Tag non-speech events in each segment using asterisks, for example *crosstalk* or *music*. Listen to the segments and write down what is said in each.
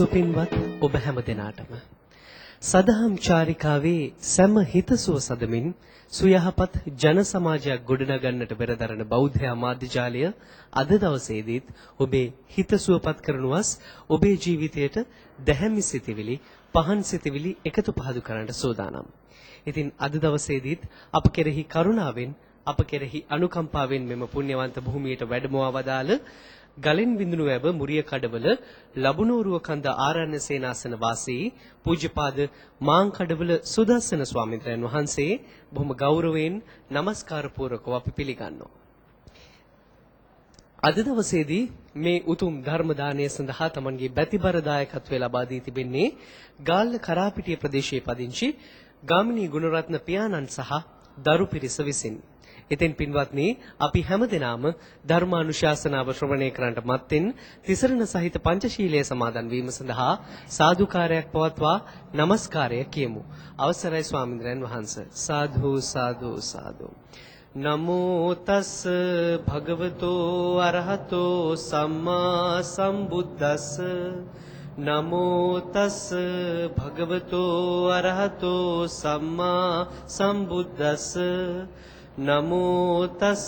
සම්බුදු සරණයි සුපින්වත් ඔබ හැම දෙනාටම සදහම් චාරිකාවේ සෑම හිතසුව සදමින් සුයහපත් ජන සමාජයක් ගොඩනගන්නට පෙරදරන බෞද්ධ අමාත්‍යාලය අද දවසේදීත් ඔබේ හිතසුවපත් කරනුවස් ඔබේ ජීවිතයට දැහැමි සිතිවිලි පහන් සිතිවිලි එකතු පහදු කරන්නට සූදානම්. ඉතින් අද දවසේදීත් අප කෙරෙහි කරුණාවෙන් අප කෙරෙහි අනුකම්පාවෙන් මෙම පුණ්‍යවන්ත භූමියට වැඩමවා වදාළ ගලෙන් බිඳුණු වැව මුරිය කඩවල ලබුනෝරුව කන්ද ආරණ්‍ය සේනාසන වාසී පූජ්‍යපාද මාංකඩවල සුදස්සන ස්වාමීන් වහන්සේ බොහොම ගෞරවයෙන් নমස්කාර පූර්වකව අපි පිළිගන්නවා. අද දවසේදී මේ උතුම් ධර්ම දානය සඳහා තමන්ගේ බැතිබර දායකත්වය ලබා දී තිබෙන්නේ ගාල්ල කරාපිටිය ප්‍රදේශයේ පදිංචි ගාමිණී ගුණරත්න පියාණන් සහ දරු පිරිස විසිනි. ඉතින් පින්වත්නි අපි හැමදෙනාම ධර්මානුශාසනාව ශ්‍රවණය කරන්නට මත්තෙන් තිසරණ සහිත පංචශීලයේ සමාදන් වීම සඳහා සාදුකාරයක් පවත්වා নমස්කාරය කියමු. අවසරයි ස්වාමීන් වහන්සේ. සාදු සාදු සාදු. නමෝ තස් භගවතෝ අරහතෝ සම්මා සම්බුද්දස්ස නමෝ තස් භගවතෝ අරහතෝ සම්මා සම්බුද්දස්ස නමෝ තස්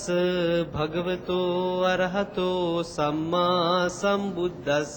භගවතෝ අරහතෝ සම්මා සම්බුද්දස්ස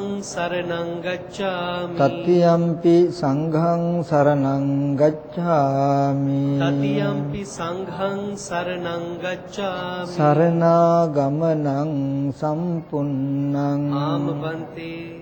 සරණං ගච්ඡාමි තතියම්පි සංඝං සරණං ගච්ඡාමි තතියම්පි සංඝං සරණං ගච්ඡාමි සරණාගමනං සම්පුන්නං। ආමබන්තේ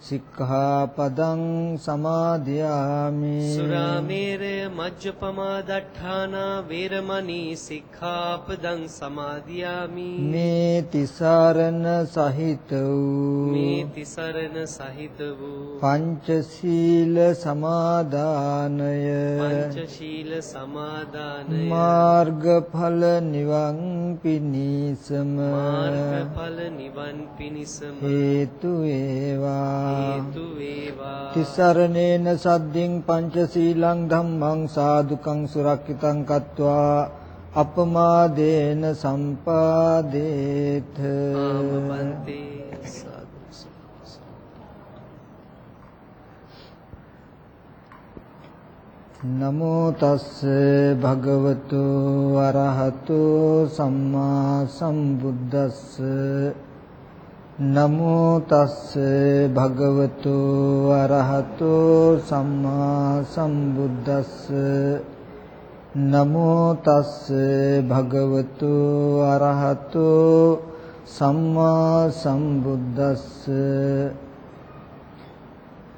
සික්ඛාපදං සමාදියාමි සුරාමේරය මජ්ජපමා දට්ඨානා වේරමණී සික්ඛාපදං සමාදියාමි මේ තිසරණ සහිත වූ මේ තිසරණ සහිත වූ පංචශීල සමාදානය පංචශීල සමාදානය මාර්ගඵල නිවන් පිණිසම මාර්ගඵල නිවන් පිණිසම හේතු වේවා හේතු වේවා තිසරණේන සද්දින් පංචශීලං ධම්මං සාදුකං සුරක්ෂිතං කତ୍වා අපමාදේන සම්පාදේත ආමබන්තේ සාදු සාදු. නමෝ තස්ස භගවතු අරහතු සම්මා සම්බුද්දස්ස නමෝ තස්ස භගවතු අරහතු සම්මා සම්බුද්දස්ස. නමෝ තස්ස භගවතු අරහතු සම්මා සම්බුද්දස්ස.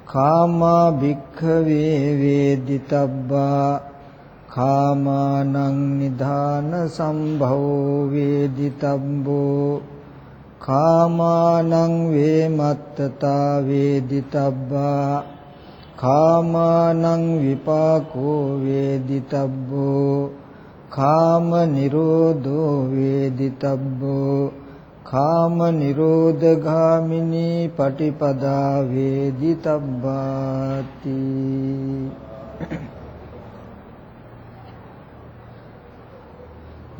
කාමා භික්ඛවේ වේදිතබ්බා. කාමානං නිධාන සම්භවෝ වේදිතබ්බෝ. කාමානං වේමත්තතා වේදිතබ්බා කාමානං විපාකෝ වේදිතබ්බෝ කාම නිරෝධෝ වේදිතබ්බෝ කාම නිරෝධගාමිනී පටිපදා වේදිතබ්බාති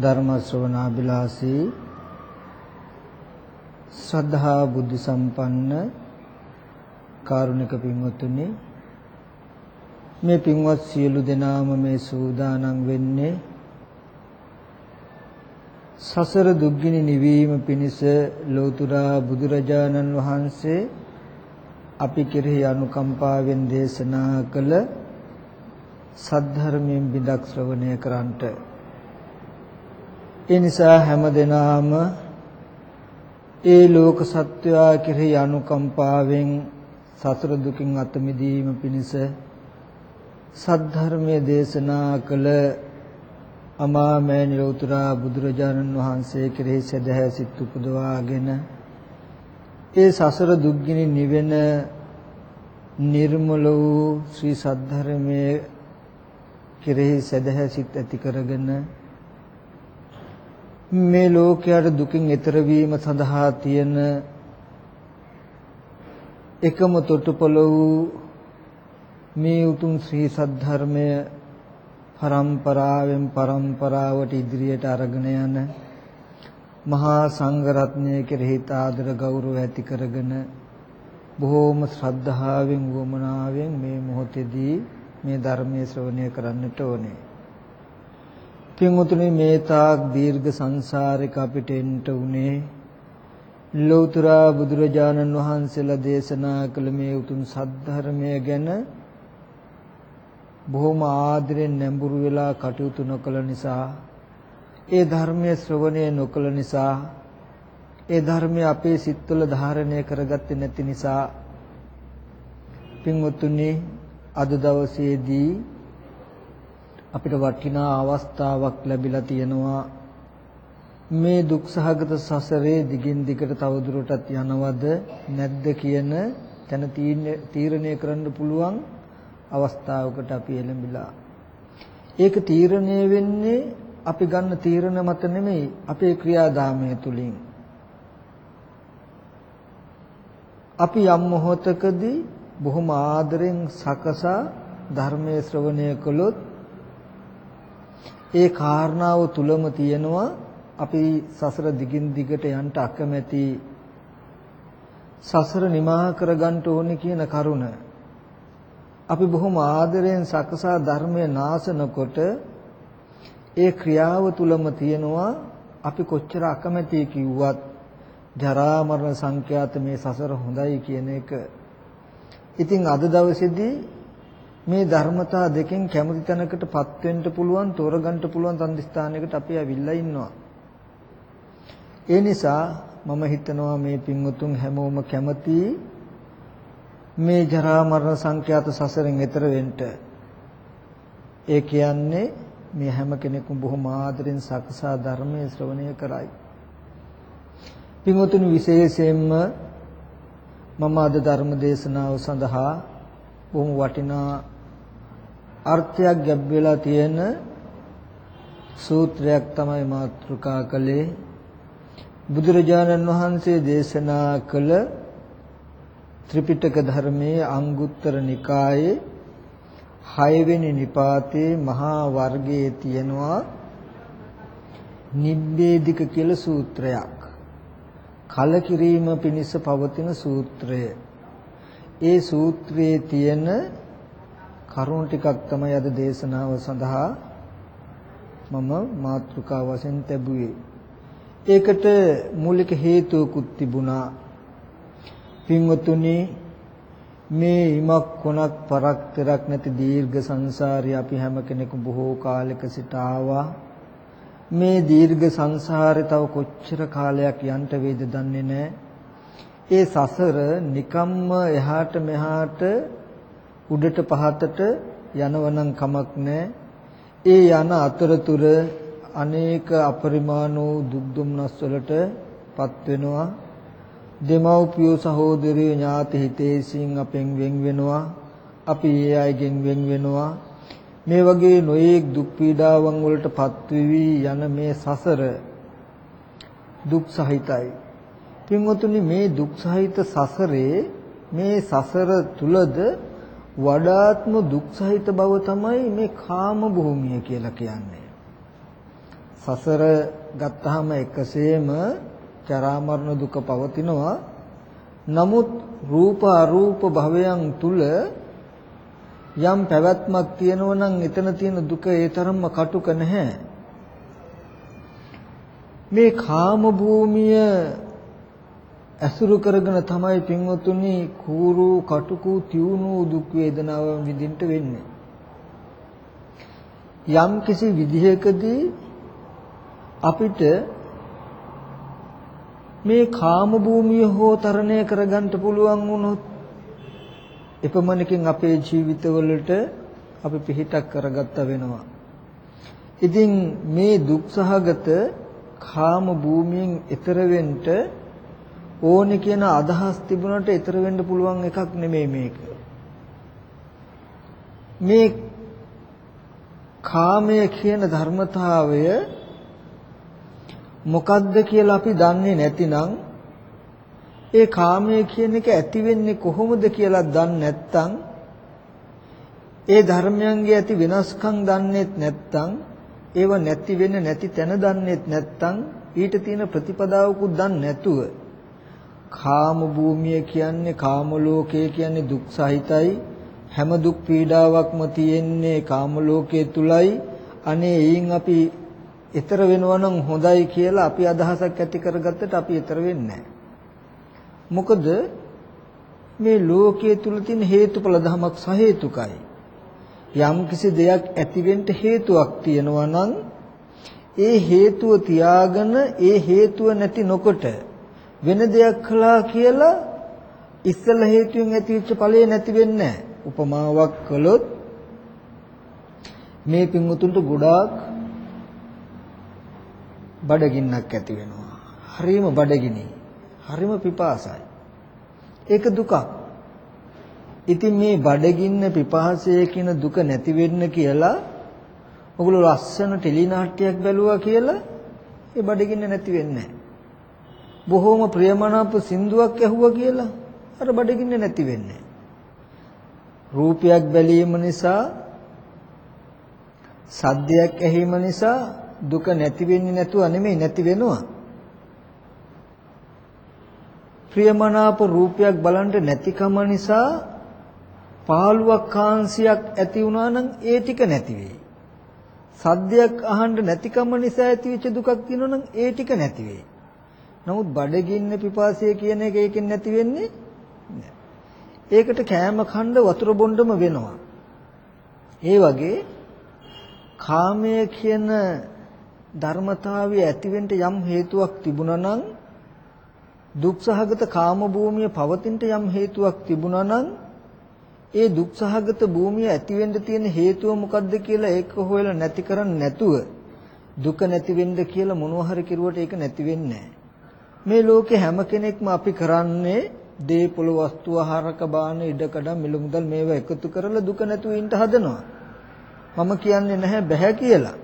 ධර්ම ශ්‍රවණාබිලාසී ශ්‍රද්ධා බුද්ධ සම්පන්න කාරුණික පින්වත්නි මේ පින්වත් සියලු දෙනාම මේ සූදානම් වෙන්නේ සසර දුක්ගිනි නිවීම පිණිස ලෝතුරා බුදුරජාණන් වහන්සේ අපි කෙරෙහි අනුකම්පාවෙන් දේශනා කළ සද්ධර්මයෙන් බිදක් ශ්‍රවණය කරන්ට ඒ නිසා හැම දිනාම ඒ ලෝක සත්වයා කෙරෙහි අනුකම්පාවෙන් සසර දුකින් අත මිදීම පිණිස සද්ධර්මයේ දේශනා කළ අමා මෑණි ලෝතුරා බුදුරජාණන් වහන්සේ කෙරෙහි සදහැ සිත් උපදවාගෙන ඒ සසර දුක්ගිනි නිවෙන නිර්මල වූ ශ්‍රී සද්ධර්මයේ කෙරෙහි සදහැ සිත් ඇති කරගෙන මේ ලෝකයට දුකින් එතර වීම සඳහා තියෙන එකම තොටුපළ වූ මේ උතුම් ශ්‍රී සද්ධර්මය පරම්පරාවෙන් පරම්පරාවට ඉදිරියට අරගෙන යන මහා සංඝ රත්නය කෙරෙහි ආදර ගෞරව ඇති කරගෙන බොහෝම ශ්‍රද්ධාවෙන් වමනාවෙන් මේ මොහොතේදී මේ ධර්මයේ ශ්‍රවණය කරන්නට ඕනේ. පින්වතුනි මේ තාක් දීර්ඝ සංසාරික අපිට එන්න උනේ ලෞතර බුදුරජාණන් වහන්සේලා දේශනා කළ මේ උතුම් සද්ධර්මය ගැන බොහොම ආදරෙන් නැඹුරු වෙලා කටයුතු නොකළ නිසා ඒ ධර්මයේ ශ්‍රවණය නොකළ නිසා ඒ ධර්මය අපේ සිත්වල ධාරණය කරගත්තේ නැති නිසා පින්වතුනි අද දවසේදී අපිට වටිනා අවස්ථාවක් ලැබිලා තියෙනවා. මේ දුක්සහගත සසරේ දිගින් දිගට තවදුරටත් යනවද නැද්ද කියන තැන තීරණය කරන්න පුළුවන් අවස්ථාවකට අපි එළඹිලා. ඒක තීරණය වෙන්නේ අපි ගන්න තීරණ මත නෙමෙයි අපේ ක්‍රියාදාමය තුලින්. අපි යම් මොහොතකදී බොහොම ආදරෙන් සකසා ධර්මයේ ශ්‍රවණය කළොත් ඒ කාරණාව තුලම තියෙනවා අපි සසර දිගින් දිගට යන්න අකමැති සසර නිමා කරගන්න ඕනේ කියන කරුණ අපි බොහොම ආදරයෙන් සකසා ධර්මයේ නාසනකොට ඒ ක්‍රියාව තුලම තියෙනවා අපි කොච්චර අකමැති කිව්වත් ජරා මරණ සංඛ්‍යාත මේ සසර හොඳයි කියන එක. ඉතින් අද දවසේදී මේ ධර්මතා දෙකෙන් කැමති තැනකටපත් වෙන්න පුළුවන් තෝරගන්න පුළුවන් තන්දිස්ථානයකට අපි ඇවිල්ලා ඉන්නවා. ඒ නිසා මම හිතනවා මේ පින්වුතුන් හැමෝම කැමති මේ ජරා මරණ සංඛ්‍යාත සසරෙන් එතර වෙන්න. ඒ කියන්නේ මේ හැම කෙනෙකුම බොහොම ආදරෙන් සකසා ධර්මයේ ශ්‍රවණය කරයි. පින්වතුනි විශේෂයෙන්ම මම අද ධර්ම දේශනාව සඳහා බොහොම වටිනා අර්ථයක් ගැබ් වෙලා තියෙන සූත්‍රයක් තමයි මාතෘකා කළේ බුදුරජාණන් වහන්සේ දේශනා කළ ත්‍රිපිටක ධර්මයේ අංගුත්තර නිකායේ 6 වෙනි නිපාතේ මහා වර්ගයේ තියෙනවා නිබ්බේධික කියලා සූත්‍රයක්. කලකිරීම පිණිස පවතින සූත්‍රය. ඒ සූත්‍රයේ තියෙන කරුණු ටිකක් තමයි අද දේශනාව සඳහා මම මාතෘකා වශයෙන් තැබුවේ. ඒකට මූලික හේතුවකුත් තිබුණා. පින්වතුනි මේ ඉමක් කොනක් පරක් තරක් නැති දීර්ඝ සංසාරේ අපි හැම කෙනෙකු බොහෝ කාලයක සිට ආවා. මේ දීර්ඝ සංසාරේ තව කොච්චර කාලයක් යන්න වේද දන්නේ නැහැ. ඒ සසර නිකම්ම එහාට මෙහාට උඩට පහතට යනවනම් කමක් නැහැ. ඒ යන අතරතුර අනේක අපරිමාණ වූ දුක් දුම්නස් වලටපත් වෙනවා. දෙමව්පියෝ සහෝදරයෝ ඥාති හිතේසින් අපෙන් වෙන් වෙනවා. අපි ඒ අයගෙන් වෙන් වෙනවා. මේ වගේ නොයේක් දුක් පීඩාවන් වලටපත් වෙවි යන මේ සසර දුක් සහිතයි. පින්වතුනි මේ දුක් සහිත සසරේ මේ සසර තුලද වඩාත්ම දුක් සහිත බව තමයි මේ කාම භූමිය කියලා කියන්නේ. සසර ගත්තාම එකසේම ජරා මරණ දුක පවතිනවා. නමුත් රූප අරූප භවයන් තුල යම් පැවැත්මක් තියෙනවා නම් එතන තියෙන දුක ඒ තරම්ම කටුක නැහැ. මේ කාම භූමිය ඇසුරු කරගෙන තමයි පින්වතුනි කූරු කටුකු තියුණු දුක් වේදනාව විඳින්න වෙන්නේ. යම් කිසි විදිහකදී අපිට මේ කාම භූමිය හෝ තරණය කරගන්න පුළුවන් වුණොත් එපමණකින් අපේ ජීවිතවලට අපි පිහිටක් කරගත්ත වෙනවා. ඉතින් මේ දුක්සහගත කාම භූමියෙන් ඈතර වෙන්න ඕනේ කියන අදහස් තිබුණට ඈතර වෙන්න පුළුවන් එකක් නෙමෙයි මේක. මේ කාමය කියන ධර්මතාවය මොකද්ද කියලා අපි දන්නේ නැතිනම් ඒ කාමය කියන එක ඇති වෙන්නේ කොහොමද කියලා දන්නේ නැත්නම් ඒ ධර්මයන්ගේ ඇති වෙනස්කම් දන්නේත් නැත්නම් ඒව නැති වෙන්නේ නැති තැන දන්නේත් නැත්නම් ඊට තියෙන ප්‍රතිපදාවකුත් දන්නේ නැතුව කාම භූමිය කියන්නේ කාම ලෝකය කියන්නේ දුක් සහිතයි. හැම දුක් පීඩාවක්ම තියෙන්නේ කාම ලෝකයේ තුලයි. අනේ එයින් අපි ඊතර වෙනවා නම් හොඳයි කියලා අපි අදහසක් ඇති කරගත්තට අපි ඊතර වෙන්නේ මොකද මේ ලෝකයේ තුල තියෙන හේතුඵල ධමයක් සහේතුකයි. යම් කිසි දෙයක් ඇතිවෙන්න හේතුවක් තියෙනවා නම් ඒ හේතුව තියාගෙන ඒ හේතුව නැති නොකොට වෙන දෙයක් කළා කියලා ඉස්සල හේතුවෙන් ඇතිවෙච්ච ඵලය නැති වෙන්නේ උපමාවක් කළොත් මේ පින්වුතුන්ට ගොඩාක් බඩගින්නක් ඇති වෙනවා. හරිම බඩගිනි. හරිම පිපාසයි. ඒක දුකක්. ඉතින් මේ බඩගින්න පිපාසය කියන දුක නැති වෙන්න කියලා ඔගොල්ලෝ ලස්සන ටෙලි නාට්‍යයක් බැලුවා කියලා ඒ බඩගින්න නැති වෙන්නේ බොහොම ප්‍රියමනාප සින්දුවක් ඇහුවා කියලා අර බඩගින්න නැති වෙන්නේ රූපයක් බැලීම නිසා සද්දයක් ඇහිම නිසා දුක නැති වෙන්නේ නැතුව නෙමෙයි නැති වෙනවා ප්‍රියමනාප රූපයක් බලන්න නැතිකම නිසා පාළුවක් කාංශයක් ඇති වුණා නම් ඒ ටික නැති වෙයි. සද්දයක් අහන්න නැතිකම නිසා ඇතිවෙච්ච දුකක් තියෙනවා නම් ඒ ටික නැති වෙයි. නමුත් බඩගින්න පිපාසය කියන එක ඒකෙන් නැති වෙන්නේ ඒකට කෑම කන්න වතුර බොන්නම වෙනවා. ඒ වගේ කාමය කියන ධර්මතාවය ඇතිවෙන්න යම් හේතුවක් තිබුණා නම් දුක්සහගත කාම භූමිය පවතින්න යම් හේතුවක් තිබුණා නම් ඒ දුක්සහගත භූමිය ඇති වෙන්න තියෙන හේතුව මොකද්ද කියලා ඒක හොයලා නැති කරන්නේ නැතුව දුක නැති වෙන්න කියලා මොනවා හරි කිරුවට ඒක නැති වෙන්නේ මේ ලෝකේ හැම කෙනෙක්ම අපි කරන්නේ දීපොළ වස්තු ආහාරක බාන ඉඩකඩම් මිල මුදල් මේවා එකතු කරලා දුක නැතුව ඉන්න හදනවා. මම කියන්නේ නැහැ බෑ කියලා.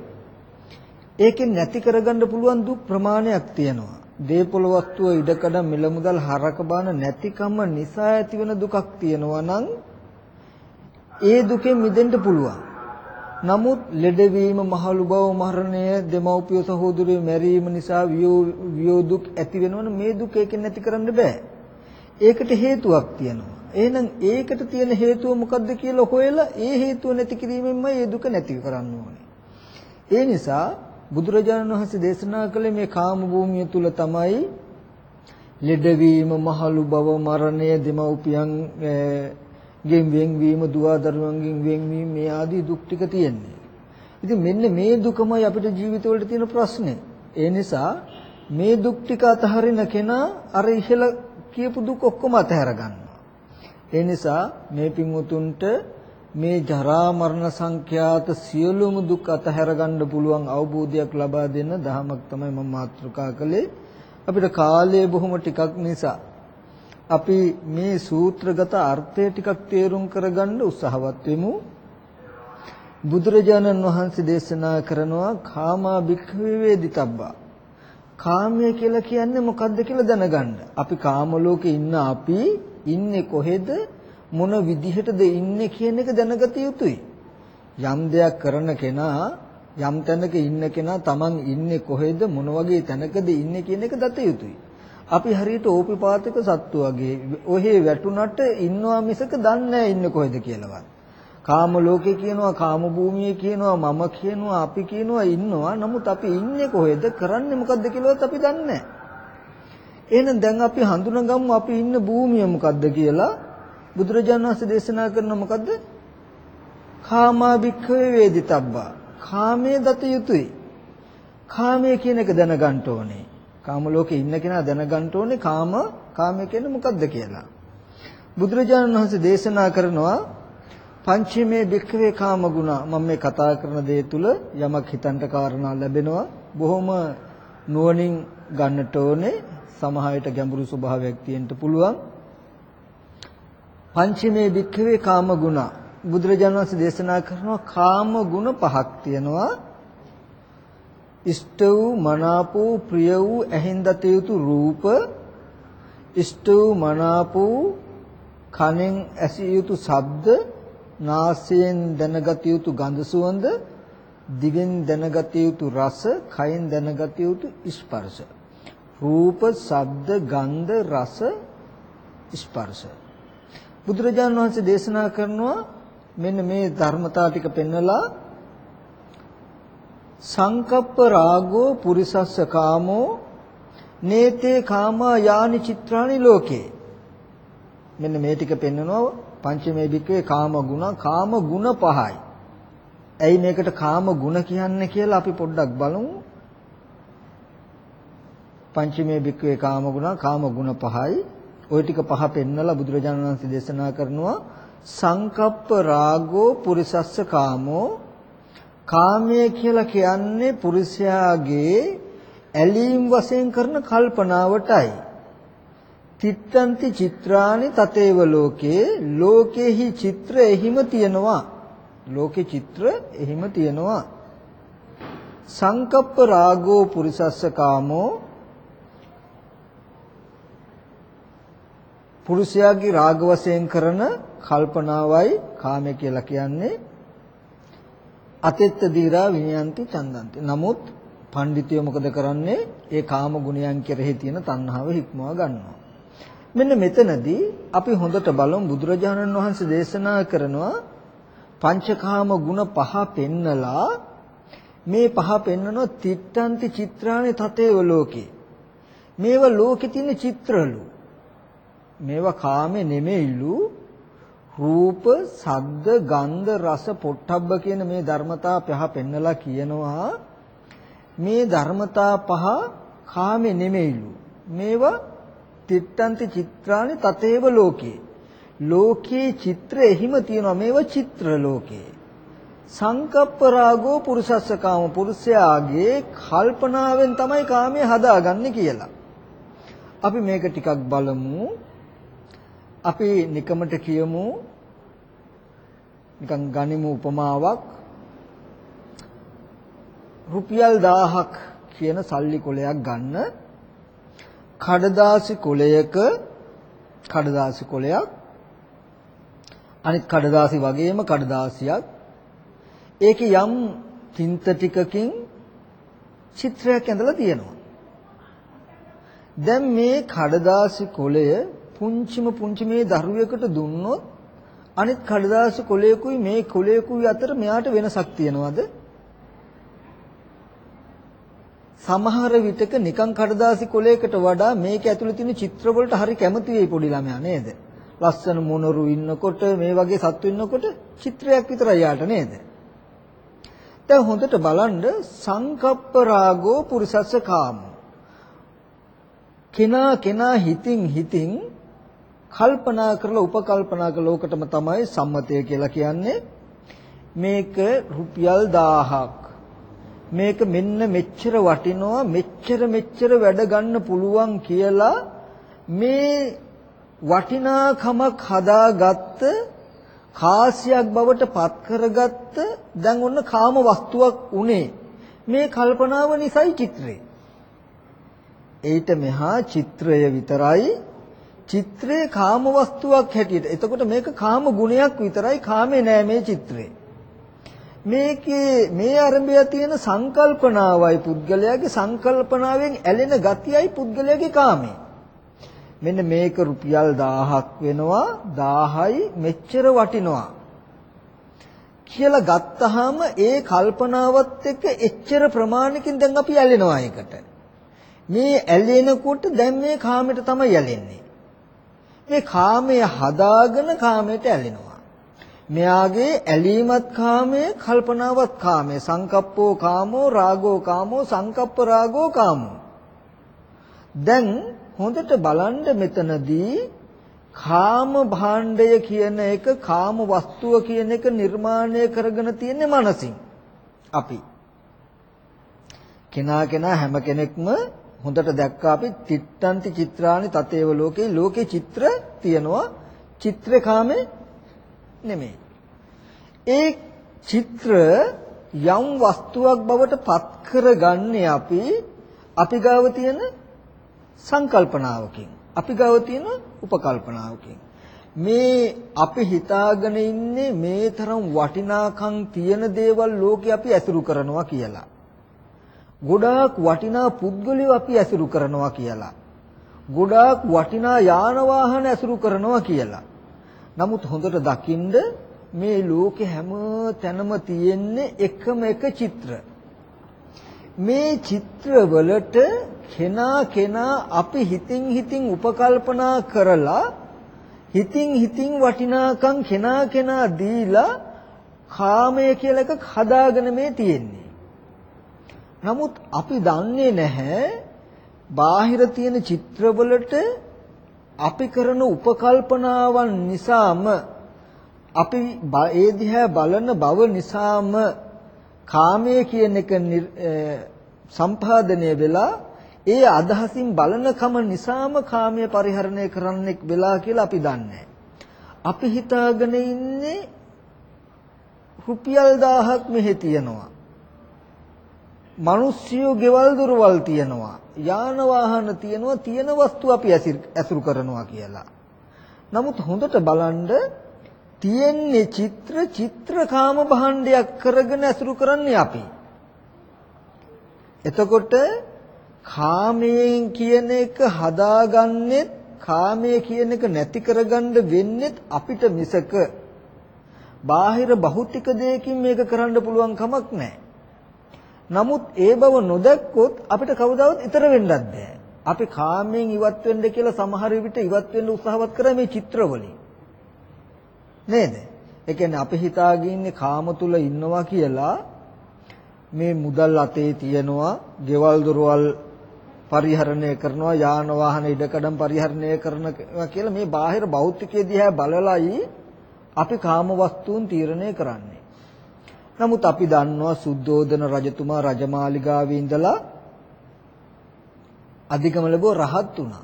ඒකෙන් නැති කරගන්න පුළුවන් දුක් ප්‍රමාණයක් තියෙනවා. දීපොළ වස්තුව ඉඩකඩම් මිල මුදල් හරක බාන නැතිකම නිසා ඇතිවෙන දුකක් තියෙනවා නම් ඒ දුකෙන් මිදෙන්න පුළුවන්. නමුත් ලෙඩවීම, මහලු බව, මරණය, දෙමව්පිය සහෝදරයෝ මැරීම නිසා වියෝ දුක් ඇති වෙනවනේ මේ දුක ඒකෙන් නැති කරන්න බෑ. ඒකට හේතුවක් තියෙනවා. එහෙනම් ඒකට තියෙන හේතුව මොකද්ද කියලා හොයලා ඒ හේතුව නැති කිරීමෙන්ම ඒ දුක නැති කරන්න ඕනේ. ඒ නිසා බුදුරජාණන් වහන්සේ දේශනා කළේ මේ කාම භූමිය තුල තමයි ලෙඩවීම, මහලු බව, මරණය, දෙමව්පියන් ගෙන් වෙන්වීම දුවදරුවන්ගෙන් වෙන්වීම මේ ආදී දුක් ටික තියෙන්නේ. ඉතින් මෙන්න මේ දුකමයි අපිට ජීවිතවලට තියෙන ප්‍රශ්නේ. ඒ නිසා මේ දුක් ටික අතහරින කෙනා අර ඉහළ කියපු දුක් ඔක්කොම අතහැර ගන්නවා. ඒ නිසා මේ පින්වුතුන්ට මේ ජරා මරණ සංඛ්‍යාත සියලුම දුක් අතහැර ගන්න පුළුවන් අවබෝධයක් ලබා දෙන දහමක් තමයි මම මාතෘකා කළේ අපිට කාලය බොහොම ටිකක් නිසා අපි මේ සූත්‍රගත අර්ථය ටිකක් තේරුම් කරගන්න උත්සාහවත් වෙමු බුදුරජාණන් වහන්සේ දේශනා කරනවා කාමා භික්ඛවේ වේදිතබ්බා කාමය කියලා කියන්නේ මොකද්ද කියලා දැනගන්න. අපි කාම ලෝකේ ඉන්න අපි ඉන්නේ කොහෙද මොන විදිහටද ඉන්නේ කියන එක දැනගත යුතුයි. යම් දෙයක් කරන කෙනා යම් තැනක ඉන්න කෙනා Taman ඉන්නේ කොහෙද මොන වගේ තැනකද ඉන්නේ කියන එක දත යුතුයි. අපි හරියට ඕපිපාතක සත්තු වගේ ඔහේ වැටුණට ඉන්නවා මිසක දන්නේ නැහැ ඉන්නේ කොහෙද කියලාවත්. කාම ලෝකේ කියනවා කාම භූමියේ කියනවා මම කියනවා අපි කියනවා ඉන්නවා නමුත් අපි ඉන්නේ කොහෙද කරන්නේ මොකද්ද කියලාවත් අපි දන්නේ නැහැ. එහෙනම් දැන් අපි හඳුනගමු අපි ඉන්න භූමිය මොකද්ද කියලා බුදුරජාණන් වහන්සේ දේශනා කරන මොකද්ද? කාමා භික්ඛවේ වේදිතබ්බා. කාමයේ දත යුතුයි. කාමයේ කියන එක දැනගන්න ඕනේ. කාම ලෝකේ ඉන්න කෙනා දැනගන්න ඕනේ කාම කාමය කියන්නේ මොකද්ද කියලා. බුදුරජාණන් වහන්සේ දේශනා කරනවා පංචමේ භික්ඛවේ කාම ගුණ. මම මේ කතා කරන දේ තුල යමක් හිතන්ට කාරණා ලැබෙනවා. බොහොම නුවණින් ගන්නට ඕනේ. සමහරවිට ගැඹුරු ස්වභාවයක් තියෙන්න පුළුවන්. පංචමේ භික්ඛවේ කාම ගුණ. බුදුරජාණන් වහන්සේ දේශනා කරනවා කාම ගුණ පහක් තියෙනවා. ඉෂ්ට වූ මනාප වූ ප්‍රිය වූ ඇහෙන් දත යුතු රූප ඉෂ්ට වූ මනාප වූ කනෙන් ඇසිය යුතු ශබ්ද නාසයෙන් දැනගත යුතු ගඳ සුවඳ දිවෙන් දැනගත යුතු රස කයෙන් දැනගත යුතු ස්පර්ශ. රූප ශබ්ද ගන්ධ රස ස්පර්ශ. බුදුරජාණන් වහන්සේ දේශනා කරනවා මෙන්න මේ ධර්මතා ටික පෙන්නලා සංකප්ප රාගෝ පුරිසස්ස කාමෝ නේතේ කාමා යානි චිත්‍රානි ලෝකේ මෙන්න මේ ටික පෙන්නනවා පංචමේ භික්කවේ කාම ගුණ කාම ගුණ පහයි. ඇයි මේකට කාම ගුණ කියන්නේ කියලා අපි පොඩ්ඩක් බලමු. පංචමේ භික්කවේ කාම ගුණ කාම ගුණ පහයි. ওই ටික පහ පෙන්නලා බුදුරජාණන් වහන්සේ දේශනා කරනවා සංකප්ප රාගෝ පුරිසස්ස කාමෝ කාමය කියලා කියන්නේ පුරුෂයාගේ ඇලීම් වශයෙන් කරන කල්පනාවටයි. තිත්තන්ති චිත්‍රානි තතේව ලෝකේ ලෝකේහි චිත්‍ර එහිම තියෙනවා. ලෝකේ චිත්‍ර එහිම තියෙනවා. සංකප්ප රාගෝ පුරිසස්ස කාමෝ. පුරුෂයාගේ රාග වශයෙන් කරන කල්පනාවයි කාමය කියලා කියන්නේ. අතෙත්ත දීරා විනයන්ති චන්දන්ති. නමුත් පඬිතුයෝ මොකද කරන්නේ? ඒ කාම ගුණයන් කෙරෙහි තියෙන තණ්හාව හික්මවා ගන්නවා. මෙන්න මෙතනදී අපි හොඳට බලමු බුදුරජාණන් වහන්සේ දේශනා කරනවා පංචකාම ගුණ පහ පෙන්නලා මේ පහ පෙන්නනෝ තිත්තන්ති චිත්‍රානි තතේව ලෝකේ. මේවා ලෝකේ තියෙන චිත්‍රලු. මේවා කාමේ නෙමෙයිලු. රූප සද්ද ගන්ධ රස පොට්ටබ්බ කියන මේ ධර්මතා පහ පෙන්නලා කියනවා. මේ ධර්මතා පහ කාමේ නෙමෙයිලු. මේවා තිත්තන්ති චිත්‍රානි තතේව ලෝකේ. ලෝකේ චිත්‍ර එහිම තියෙනවා. මේව චිත්‍ර ලෝකේ. සංකප්ප රාගෝ පුරුසස්ස කාම පුරුෂයාගේ කල්පනාවෙන් තමයි කාමයේ හදාගන්නේ කියලා. අපි මේක ටිකක් බලමු. අපි නිකමට කියමු. නිකන් ගනිමු උපමාවක්. රුපියල් 1000ක් කියන සල්ලි කොලයක් ගන්න. කඩදාසි කොලයක කඩදාසි කොලයක්. අනිත් කඩදාසි වගේම කඩදාසියක්. ඒකේ යම් තින්ත ටිකකින් චිත්‍රයක් ඇඳලා තියෙනවා. දැන් මේ කඩදාසි කොලය පුංචිම පුංචි මේ දරුවෙකුට දුන්නොත් අනිත් කඩදාසි කොලයකුයි මේ කොලයකුයි අතර මෙයාට වෙනසක් තියනවද සමහර විටක නිකන් කඩදාසි කොලයකට වඩා මේක ඇතුලේ තියෙන චිත්‍ර වලට හරි කැමති වෙයි පොඩි ළමයා නේද? ලස්සන මොනරු ඉන්නකොට මේ වගේ සත්තු ඉන්නකොට චිත්‍රයක් විතරයි යාට නේද? දැන් හොඳට බලන්න සංකප්ප රාගෝ පුරිසස්ස කාමෝ. කෙනා කෙනා හිතින් හිතින් කල්පනා කරලා උපකල්පනා කළ ලෝකටම තමයි සම්මතය කියලා කියන්නේ. මේක රුපියල් 1000ක්. මේක මෙන්න මෙච්චර වටිනවා මෙච්චර මෙච්චර වැඩ ගන්න පුළුවන් කියලා මේ වටිනාකමක් හදාගත්ත කාසියක් බවට පත් කරගත්ත දැන් ඔන්න කාම වස්තුවක් උනේ මේ කල්පනාව නිසයි චිත්‍රේ. ඊට මෙහා චිත්‍රය විතරයි චිත්‍රේ කාම වස්තුවක් හැටියට. එතකොට මේක කාම ගුණයක් විතරයි කාමේ නෑ මේ චිත්‍රේ. මේකේ මේ අරඹය තියෙන සංකල්පනාවයි පුද්ගලයාගේ සංකල්පනාවෙන් ඇලෙන ගතියයි පුද්ගලයාගේ කාමේ. මෙන්න මේක රුපියල් 1000ක් වෙනවා 1000යි මෙච්චර වටිනවා කියලා ගත්තාම ඒ කල්පනාවත් එක්ක එච්චර ප්‍රමාණකින් දැන් අපි ඇලෙනවා ඒකට. මේ ඇලෙනකොට දැන් මේ කාමයට තමයි ඇලෙන්නේ. මේ කාමය හදාගෙන කාමයට ඇලෙනවා. මෙයාගේ ඇලීමත් කාමය, කල්පනාවත් කාමය, සංකප්පෝ කාමෝ, රාගෝ කාමෝ, සංකප්ප රාගෝ කාමෝ. දැන් හොඳට බලන්න මෙතනදී කාම භාණ්ඩය කියන එක කාම වස්තුව කියන එක නිර්මාණය කරගෙන තියෙන්නේ මනසින් අපි කෙනා කෙනා හැම කෙනෙක්ම හොඳට දැක්කා අපි තිට්ටන්ති චිත්‍රානි තතේව ලෝකේ ලෝකේ චිත්‍ර තියනවා. චිත්‍රේ කාමේ නෙමෙයි. ඒ චිත්‍ර යම් වස්තුවක් බවට පත් කරගන්නේ අපි අපි ගාව තියෙන සංකල්පනාවකින් අපි ගාව තියෙන උපකල්පනාවකින්. මේ අපි හිතාගෙන ඉන්නේ මේ තරම් වටිනාකම් තියෙන දේවල් ලෝකේ අපි ඇසුරු කරනවා කියලා. ගොඩාක් වටිනා පුද්ගලයෝ අපි ඇසුරු කරනවා කියලා. ගොඩාක් වටිනා යාන වාහන ඇසුරු කරනවා කියලා. නමුත් හොඳට දකින්ද මේ ලෝකේ හැම තැනම තියෙන්නේ එකම එක චිත්‍ර. මේ චිත්‍රවලට කෙනා කෙනා අපි හිතින් හිතින් උපකල්පනා කරලා හිතින් හිතින් වටිනාකම් කෙනා කෙනා දීලා කාමය කියලා එකක් හදාගෙන මේ තියෙන්නේ. නමුත් අපි දන්නේ නැහැ බාහිර තියෙන චිත්‍රවලට අපි කරන උපකල්පනාවන් නිසාම අපි ඒ දිහා බලන බව නිසාම කාමයේ කියන එක සම්පාදනය වෙලා ඒ අදහසින් බලනකම නිසාම කාමයේ පරිහරණය කරන්නෙක් වෙලා කියලා අපි දන්නේ. අපි හිතාගෙන ඉන්නේ රුපියල් 1000ක් මෙහෙ තියනවා. මිනිස්සුયો ගෙවල් දොරවල් තියනවා. යාන වාහන තියනවා. තියෙන වස්තු අපි ඇසුරු කරනවා කියලා. නමුත් හොඳට බලන්න තියෙන්නේ චිත්‍ර චිත්‍රකාම භාණ්ඩයක් කරගෙන ඇසුරු කරන්නේ අපි. එතකොට කාමයෙන් කියන එක හදාගන්නෙත් කාමයේ කියන එක නැති කරගන්න වෙන්නෙත් අපිට මිසක බාහිර භෞතික දෙයකින් මේක කරන්න පුළුවන් කමක් නැහැ. නමුත් ඒ බව නොදැක්කොත් අපිට කවදාවත් ඊතර වෙන්නත් බෑ. අපි කාමයෙන් ඉවත් වෙන්න කියලා සමහර විට ඉවත් වෙන්න උත්සාහවත් කරා මේ චිත්‍රවලින්. නේද? ඒ කියන්නේ අපි හිතාගෙන ඉන්නේ කාම තුල ඉන්නවා කියලා මේ මුදල් අතේ තියනවා, ගෙවල් දොරවල් පරිහරණය කරනවා, යාන වාහන ඉඩකඩම් පරිහරණය කරනවා කියලා මේ බාහිර භෞතිකයේ දිහා බලලයි අපි කාම වස්තුන් තීරණය කරන්නේ. නමුත් අපි දන්නවා සුද්ධෝදන රජතුමා රජමාලිගාවේ ඉඳලා අධිකම ලැබුව රහත් වුණා.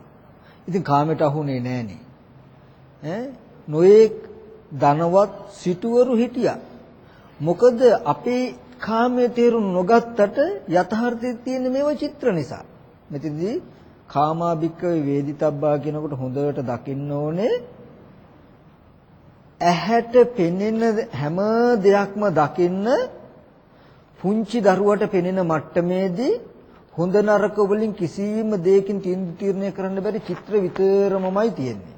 ඉතින් කාමයට අහුනේ නෑනේ. ඈ නොඑක් ධනවත් සිටුවරු හිටියා. මොකද අපේ කාමයේ තේරුම් නොගත්තට යථාර්ථයේ තියෙන මේව චිත්‍ර නිසා. මෙතනදී කාමාභික්කවේ වේදිතබ්බා කියනකොට හොඳට දකින්න ඕනේ ඇහැට පෙනෙන හැම දෙයක්ම දකින්න පුංචි දරුවට පෙනෙන මට්ටමේදී හොඳ නරක වලින් කිසිම දෙයකින් තීරණය කරන්න බැරි චිත්‍ර විතරමමයි තියෙන්නේ.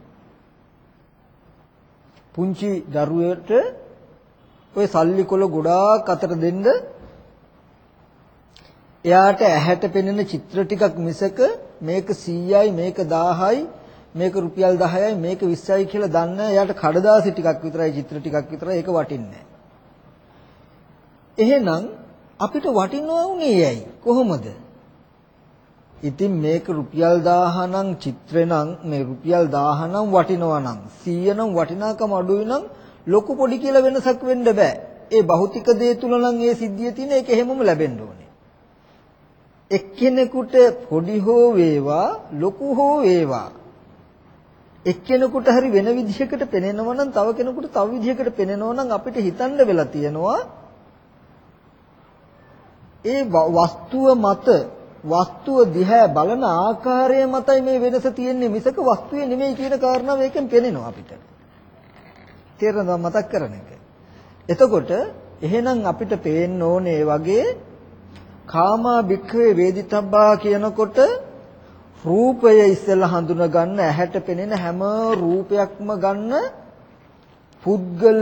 පුංචි දරුවෙට ඔය සල්ලි කොල ගොඩාක් අතර දෙන්න එයාට ඇහැට පෙනෙන චිත්‍ර ටිකක් මිසක මේක 100යි මේක 1000යි මේක රුපියල් 10යි මේක 20යි කියලා දන්න එයාට කඩදාසි ටිකක් විතරයි චිත්‍ර ටිකක් විතරයි. ඒක වටින්නේ එහෙනම් අපිට වටිනවා උනේ ඇයි? කොහොමද? ඉතින් මේක රුපියල් 1000 නම් චිත්‍රේ නම් මේ රුපියල් 1000 නම් වටිනවා නම් 100 නම් වටිනාකම අඩුයි නම් ලොකු පොඩි කියලා වෙනසක් වෙන්න බෑ. ඒ භෞතික දේ තුල නම් ඒ සිද්ධිය තියෙන ඒක එහෙමම ලැබෙන්න ඕනේ. එක්කෙනෙකුට පොඩි හෝ වේවා ලොකු හෝ වේවා එක්කෙනෙකුට හරි වෙන විදිහකට පෙනෙනවා නම් තව කෙනෙකුට තව විදිහකට පෙනෙනවා නම් අපිට හිතන්න වෙලා තියෙනවා ඒ වස්තුව මත වස්තුව දිහා බලන ආකාරය මතයි මේ වෙනස තියෙන්නේ මිසක වස්තුවේ නෙමෙයි කියන කාරණාව ඒකෙන් පෙනෙනවා අපිට. තේරෙනවද මතක් කරන එක. එතකොට එහෙනම් අපිට පේන්න ඕනේ වගේ කාමා භික්ඛවේ වේදිතබ්බා කියනකොට රූපය ඉස්සෙල්ලා හඳුනා ගන්න ඇහැට පෙනෙන හැම රූපයක්ම ගන්න පුද්ගල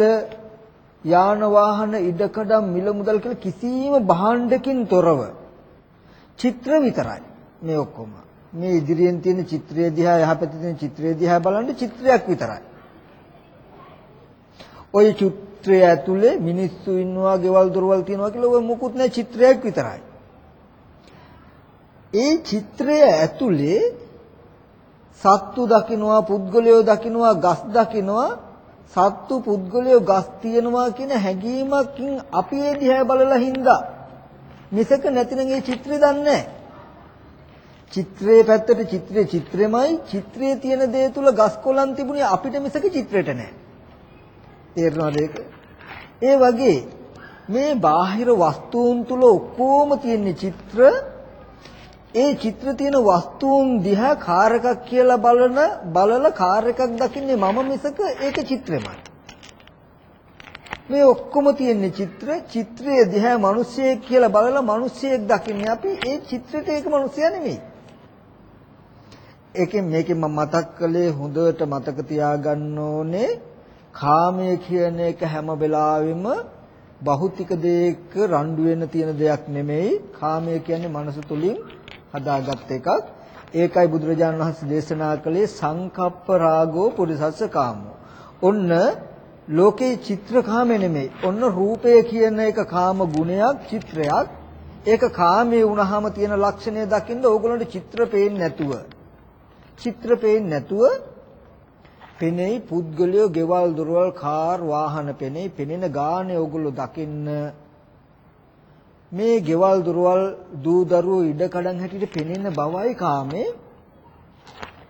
යාන වාහන ඉඩකඩම් මිල මුදල් කියලා කිසිම භාණ්ඩකින් තොරව චිත්‍ර විතරයි මේ ඔක්කොම. මේ ඉදිරියෙන් තියෙන චිත්‍රය දිහා යහපැත්තේ තියෙන චිත්‍රය දිහා බලන්න චිත්‍රයක් විතරයි. ওই චිත්‍රය ඇතුලේ මිනිස්සු ඉන්නවා ගෙවල් දොරවල් තියෙනවා කියලා ඔය මුකුත් නැහැ චිත්‍රයක් විතරයි. ඒ චිත්‍රය ඇතුලේ සත්තු දකින්නවා පුද්ගලයෝ දකින්නවා ගස් දකින්නවා. සත්තු පුද්ගලයෝ ගස් තියනවා කියන හැඟීමකින් අපි ඒ දිහා බලලා හින්දා. මිසක නැතිනම් ඒ චිත්‍රය දන්නේ චිත්‍රයේ පැත්තට චිත්‍රයේ චිත්‍රෙමයි. චිත්‍රයේ තියෙන දේ තුල ගස් කොළන් තිබුණේ අපිට මිසක චිත්‍රයට නෑ තේරෙනවද ඒක? ඒ වගේ මේ බාහිර වස්තුන් තුල ඔක්කොම තියෙන චිත්‍ර ඒ චිත්‍ර තියෙන වස්තුන් දිහා කාර් එකක් කියලා බලන බලලා කාර් එකක් දකින්නේ මම මිසක ඒක චිත්‍රෙමයි. මේ ඔක්කොම තියෙන චිත්‍ර චිත්‍රයේ දිහා මිනිස්සෙක් කියලා බලලා මිනිස්සෙක් දකින්නේ අපි ඒ චිත්‍රෙට ඒක මිනිස්සයා නෙමෙයි. ඒකෙන් මේකෙන් මම මතක් කළේ හොඳට මතක තියාගන්න ඕනේ කාමය කියන එක හැම වෙලාවෙම භෞතික දෙයක රණ්ඩු වෙන තියෙන දෙයක් නෙමෙයි කාමය කියන්නේ මනස තුලින් හදාගත් එකක්. ඒකයි බුදුරජාණන් වහන්සේ දේශනා කළේ සංකප්ප රාගෝ පුරිසස්ස කාමෝ. ඔන්න ලෝකේ චිත්‍ර කාමේ නෙමෙයි. ඔන්න රූපය කියන එක කාම ගුණයක් චිත්‍රයක්. ඒක කාමයේ වුණාම තියෙන ලක්ෂණය දකින්න ඕගොල්ලන්ට චිත්‍ර පේන්නේ නැතුව. චිත්‍ර පේන්නේ නැතුව පෙනෙයි පුද්ගලයෝ ගෙවල් දොරවල් කාර් වාහන පෙනෙයි පෙනෙන ගානේ ඕගොල්ලෝ දකින්න මේ ගෙවල් දොරවල් දූ දරුවෝ ඉඩ කඩන් හැටියට පෙනෙන බවයි කාමේ.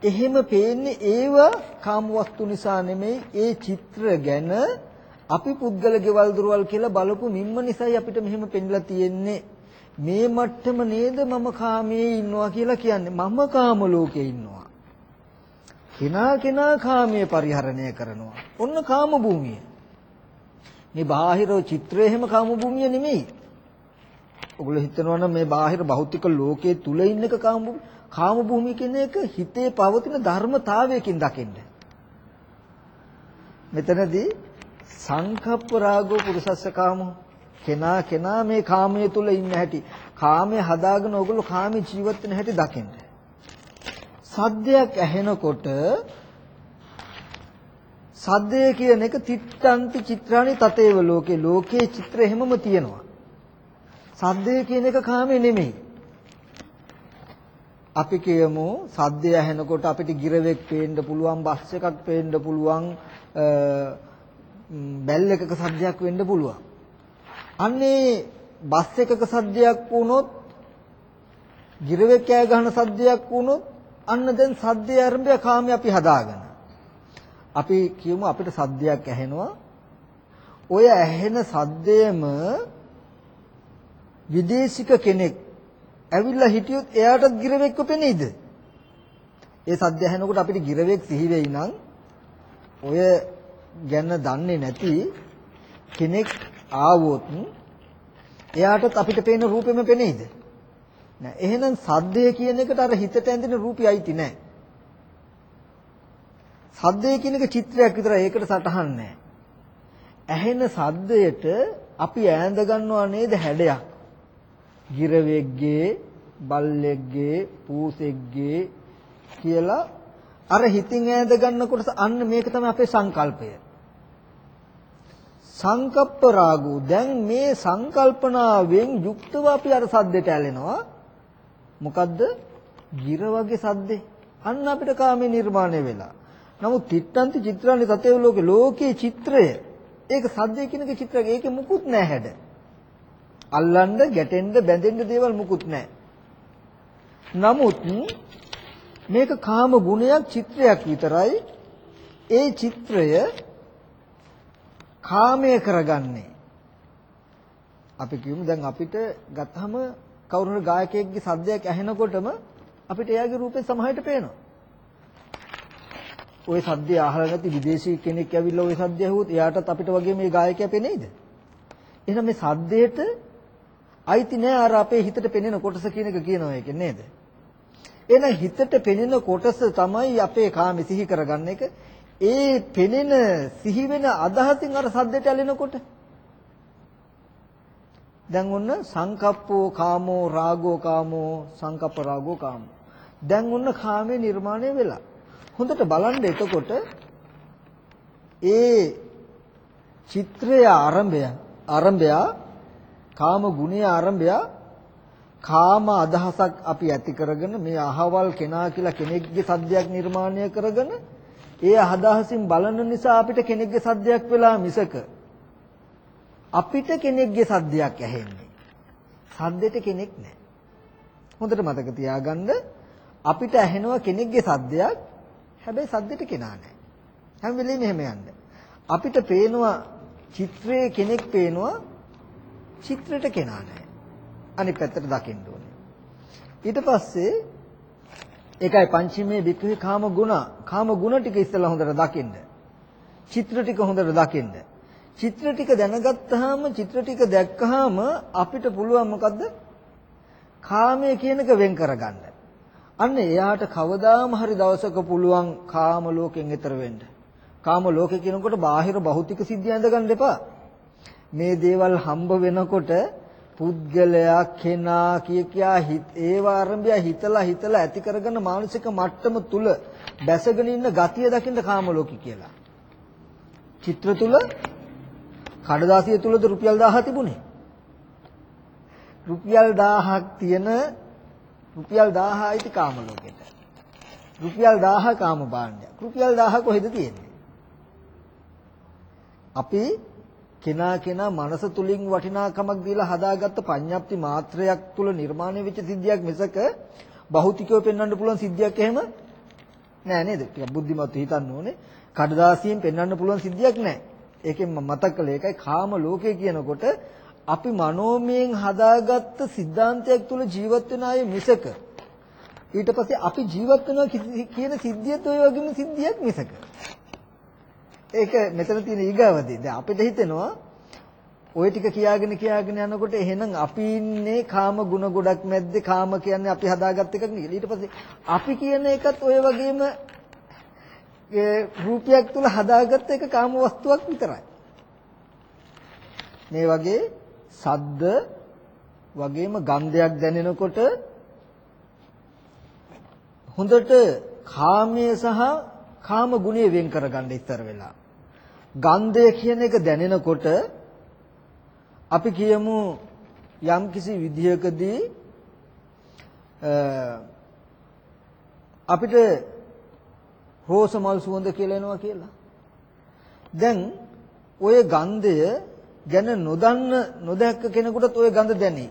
එහෙම පේන්නේ ඒව කාම වස්තු නිසා නෙමෙයි ඒ චිත්‍ර ගැන අපි පුද්ගල ගෙවල් දොරවල් කියලා බලපු මිම්ම නිසායි අපිට මෙහෙම පෙන්ලා තියෙන්නේ. මේ මට්ටම නේද මම කාමයේ ඉන්නවා කියලා කියන්නේ. මම කාම ලෝකේ ඉන්නවා. කෙනා කෙනා කාමයේ පරිහරණය කරනවා. ඔන්න කාම භූමිය. මේ බාහිර චිත්‍රය එහෙම කාම භූමිය නෙමෙයි. ඔගොල්ලෝ හිතනවා නම් මේ බාහිර භෞතික ලෝකයේ තුල ඉන්න එක කාම කාම භූමිය කියන එක හිතේ පවතින ධර්මතාවයකින් දකින්න. මෙතනදී සංකප්ප රාගෝ පුරුසස්ස කාමෝ කෙනා කෙනා මේ කාමයේ තුල ඉන්න හැටි කාමයේ හදාගෙන ඔගොල්ලෝ කාමයේ ජීවත් වෙන හැටි දකින්න. සද්දයක් ඇහෙනකොට සද්දය කියන එක තිත්තන්ති චිත්‍රානි තතේව ලෝකේ ලෝකේ චිත්‍ර එහෙමම තියෙනවා. සද්දය කියන එක කාමේ නෙමෙයි. අපි කියමු සද්දය ඇහෙනකොට අපිට ගිරවෙක් පේන්න පුළුවන්, බස් එකක් පේන්න පුළුවන්, බැල් එකක සද්දයක් වෙන්න පුළුවන්. අන්නේ බස් එකක සද්දයක් වුණොත්, ගිරවෙක් කෑ ගහන සද්දයක් වුණොත්, අන්න දැන් සද්දේ ආරම්භය කාමයේ අපි හදාගෙන. අපි කියමු අපිට සද්දයක් ඇහෙනවා. ඔය ඇහෙන සද්දයම විදේශික කෙනෙක් ඇවිල්ලා හිටියොත් එයාටත් ගිරවෙක්ව පෙනෙයිද? ඒ සද්ද ඇහෙනකොට අපිට ගිරවෙක් සිහි වෙයි නම් ඔය ගැන දන්නේ නැති කෙනෙක් ආවොත් එයාටත් අපිට පේන රූපෙම පෙනෙයිද? නෑ. එහෙනම් සද්දය කියන එකට අර හිතට ඇඳෙන රූපي අයිති නෑ. සද්දය කියන එක චිත්‍රයක් විතරයි. ඒකට සටහන් නෑ. ඇහෙන සද්දයට අපි ඈඳ ගන්නවා නේද හැඩයක්. ගිරවෙක්ගේ බල්ලෙක්ගේ පූසෙක්ගේ කියලා අර හිතින් ඈඳ ගන්නකොට අන්න මේක තමයි අපේ සංකල්පය. සංකප්ප රාගෝ දැන් මේ සංකල්පනාවෙන් යුක්තව අපි අර සද්දෙට ඇලෙනවා. මොකද්ද? ගිර වගේ සද්දේ. අන්න අපිට කාමේ නිර්මාණය වෙලා. නමුත් තිත්තන්ති චිත්‍රානි තතේ ලෝකේ ලෝකේ චිත්‍රය. ඒක සද්දේ කියන එක චිත්‍රයක්. ඒකේ මුකුත් නැහැ හැඩ. අල්ලන්න, ගැටෙන්න, බැඳෙන්න දේවල් මුකුත් නැහැ. නමුත් මේක කාම ගුණයක් චිත්‍රයක් විතරයි. ඒ චිත්‍රය කාමය කරගන්නේ. අපි කියමු දැන් අපිට ගත්තහම කවුරු හරි ගායකයෙක්ගේ සද්දයක් ඇහෙනකොටම අපිට එයාගේ රූපේ සමහරට පේනවා. ওই සද්දය අහලා නැති විදේශී කෙනෙක් ඇවිල්ලා ওই සද්දය ඇහුවොත් එයාටත් අපිට වගේ මේ ගායකයා පෙනෙයිද? එහෙනම් මේ සද්දයට අයිති නෑ අර අපේ හිතට පෙනෙන කොටස කියන එක කියනවා ඒකෙන් නේද? එහෙනම් හිතට පෙනෙන කොටස තමයි අපේ කාමෙ සිහි කරගන්න එක. ඒ පෙනෙන සිහි වෙන අදහසින් අර සද්දයට ඇලෙනකොට දැන් ඔන්න සංකප්පෝ කාමෝ රාගෝ කාමෝ සංකප්ප රාගෝ කාමෝ දැන් ඔන්න කාමේ නිර්මාණය වෙලා හොඳට බලන්න එතකොට ඒ චිත්‍රය ආරම්භය ආරම්භය කාම ගුණය ආරම්භය කාම අදහසක් අපි ඇති කරගෙන මේ අහවල් කෙනා කියලා කෙනෙක්ගේ සද්දයක් නිර්මාණය කරගෙන ඒ අදහසින් බලන නිසා අපිට කෙනෙක්ගේ සද්දයක් වෙලා මිසක අපිට කෙනෙක්ගේ සද්දයක් ඇහෙන්නේ. සද්දෙට කෙනෙක් නැහැ. හොඳට මතක තියාගන්න අපිට ඇහෙනවා කෙනෙක්ගේ සද්දයක් හැබැයි සද්දෙට කෙනා නැහැ. හැම වෙලෙම එහෙම යන්න. අපිට පේනවා චිත්‍රයේ කෙනෙක් පේනවා චිත්‍රෙට කෙනා නැහැ. අනිත් පැත්තට දකින්න ඕනේ. ඊට පස්සේ ඒකයි පංචමේ වික්‍රේ කාම ගුණ. කාම ගුණ ටික ඉස්සෙල්ලා හොඳට දකින්න. චිත්‍ර ටික හොඳට දකින්න. චිත්‍ර ටික දැනගත්තාම චිත්‍ර ටික දැක්කහම අපිට පුළුවන් මොකද්ද? කාමය කියන එක වෙන් කරගන්න. අන්න එයාට කවදාම හරි දවසක පුළුවන් කාම ලෝකෙන් එතර වෙන්න. කාම ලෝකේ කියනකොට බාහිර භෞතික සිද්ධිය ඇඳගන්න එපා. මේ දේවල් හම්බ වෙනකොට පුද්ගලයා කෙනා කිය කියා හිත ඒව ආරම්භය හිතලා හිතලා ඇති කරගන්න මානසික මට්ටම තුල බැසගෙන ඉන්න ගතිය දකින්න කාම ලෝකي කියලා. චිත්‍ර තුල කඩදාසිය තුලද රුපියල් 1000 තිබුණේ. රුපියල් 1000ක් තියෙන රුපියල් 1000 අයිති කාම ලෝකෙට. රුපියල් 1000 කාම භාණ්ඩයක්. රුපියල් 1000 කොහෙද තියෙන්නේ? අපි කෙනා කෙනා මනස තුලින් වටිනාකමක් දීලා හදාගත්ත පඤ්ඤප්ති මාත්‍රයක් තුල නිර්මාණය වෙච්ච සිද්ධියක් මිසක භෞතිකව පෙන්වන්න පුළුවන් සිද්ධියක් එහෙම නෑ නේද? ටිකක් බුද්ධිමත් හිතන්න ඕනේ. කඩදාසියෙන් පෙන්වන්න පුළුවන් සිද්ධියක් නෑ. ඒකෙන් මම මතක් කළේ ඒකයි කාම ලෝකය කියනකොට අපි මනෝමයෙන් හදාගත්ත સિદ્ધාන්තයක් තුල ජීවත් වෙන අය මිසක ඊට පස්සේ අපි ජීවත් වෙනවා කියන සිද්ධියත් ওই වගේම සිද්ධියක් මිසක ඒක මෙතන තියෙන ඊගාවදී දැන් අපිට හිතෙනවා ওই ටික කියාගෙන කියාගෙන යනකොට එහෙනම් අපි ඉන්නේ කාම ගුණ ගොඩක් මැද්දේ කාම කියන්නේ අපි හදාගත්ත එකක් නෙවෙයි ඊට පස්සේ අපි කියන එකත් ওই වගේම රූපයක් තුල හදාගත්ත එක කාම වස්තුවක් විතරයි මේ වගේ සද්ද වගේම ගන්ධයක් දැනෙනකොට හොඳට කාමයේ සහ කාම ගුණය වෙන් කරගන්න ඉස්සර වෙලා ගන්ධය කියන එක දැනෙනකොට අපි කියමු යම්කිසි විදියකදී අපිට රෝස මල් සුවඳ කියලා එනවා කියලා. දැන් ওই ගන්ධය ගැන නොදන්න නොදැක්ක කෙනෙකුටත් ওই ගඳ දැනේ.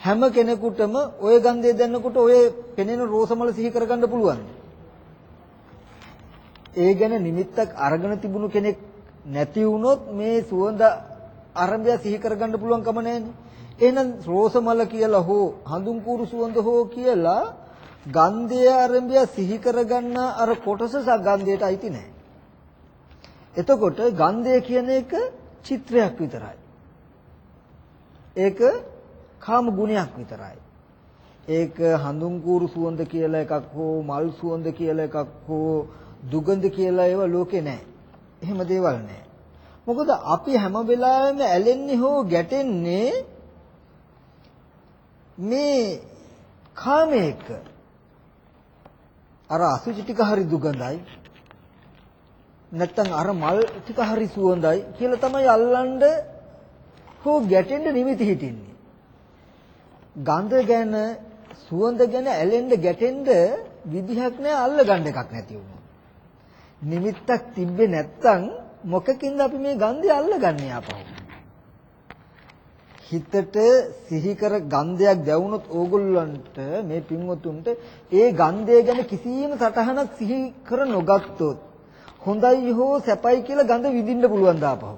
හැම කෙනෙකුටම ওই ගන්ධය දැනනකොට ওই පෙනෙන රෝස මල සිහි කරගන්න පුළුවන්. ඒ ගැන නිමිත්තක් අරගෙන තිබුණු කෙනෙක් නැති වුණොත් මේ සුවඳ අරඹය සිහි කරගන්න පුළුවන් කම නැහැනේ. එහෙනම් රෝස මල කියලා හෝ හඳුන් කූරු සුවඳ හෝ කියලා ගන්ධය අරඹය සිහි කරගන්න අර කොටස ගන්ධයට අයිති නැහැ. එතකොට ගන්ධය කියන එක චිත්‍රයක් විතරයි. ඒක කාම ගුණයක් විතරයි. ඒක හඳුන් කූරු සුවඳ කියලා එකක් හෝ මල් සුවඳ කියලා එකක් හෝ දුගඳ කියලා ඒවා ලෝකේ නැහැ. එහෙම දේවල් නැහැ. මොකද අපි හැම වෙලාවෙම ඇලෙන්නේ හෝ ගැටෙන්නේ මේ කාමයක. අර අසුචි ටික හරි දුගඳයි. නැත්තම් අර මල් ටික හරි සුවඳයි කියලා තමයි අල්ලන්න හෝ ගැටෙන්න නිමිති හිටින්නේ. ගඳ ගැන සුවඳ ගැන ඇලෙන්න ගැටෙන්න විදිහක් නැහැ අල්ල ගන්න එකක් නැති වුණා. නිමිත්තක් තිබ්බේ නැත්තම් මොකකින්ද අපි මේ ගන්ධය අල්ලගන්නේ ආපහු? හිතට සිහි කර ගන්ධයක් දැවුනොත් ඕගොල්ලන්ට මේ පින්වතුන්ට ඒ ගන්ධය ගැන කිසියම් සටහනක් සිහි කර නොගත්තොත් හොඳයි හෝ සැපයි කියලා ගඳ විඳින්න පුළුවන් දාපහු.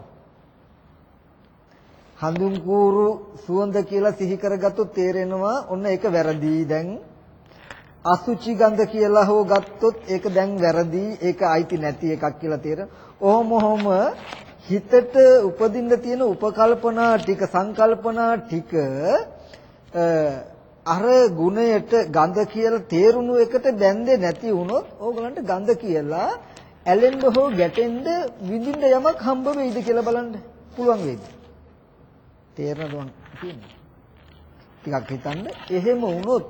හඳුන් කూరు සුවඳ කියලා සිහි කරගත්තොත් තේරෙනවා ඔන්න ඒක වැරදි දැන් අසුචි ගඳ කියලා හෝ ගත්තොත් ඒක දැන් වැරදි ඒක අයිති නැති එකක් කියලා තේරෙන. ඔහොම ඔහොම හිතට උපදින්න තියෙන උපකල්පනා ටික සංකල්පනා ටික අර ගුණයට ගඳ කියලා තේරුණු එකට බැඳේ නැති වුණොත් ඕගලන්ට ගඳ කියලා ඇලෙන්න හෝ ගැටෙන්න විඳින්න යමක් හම්බ වෙයිද කියලා බලන්න පුළුවන් වෙයිද? තේරෙනවද කියන්නේ? ටිකක් හිතන්න. එහෙම වුණොත්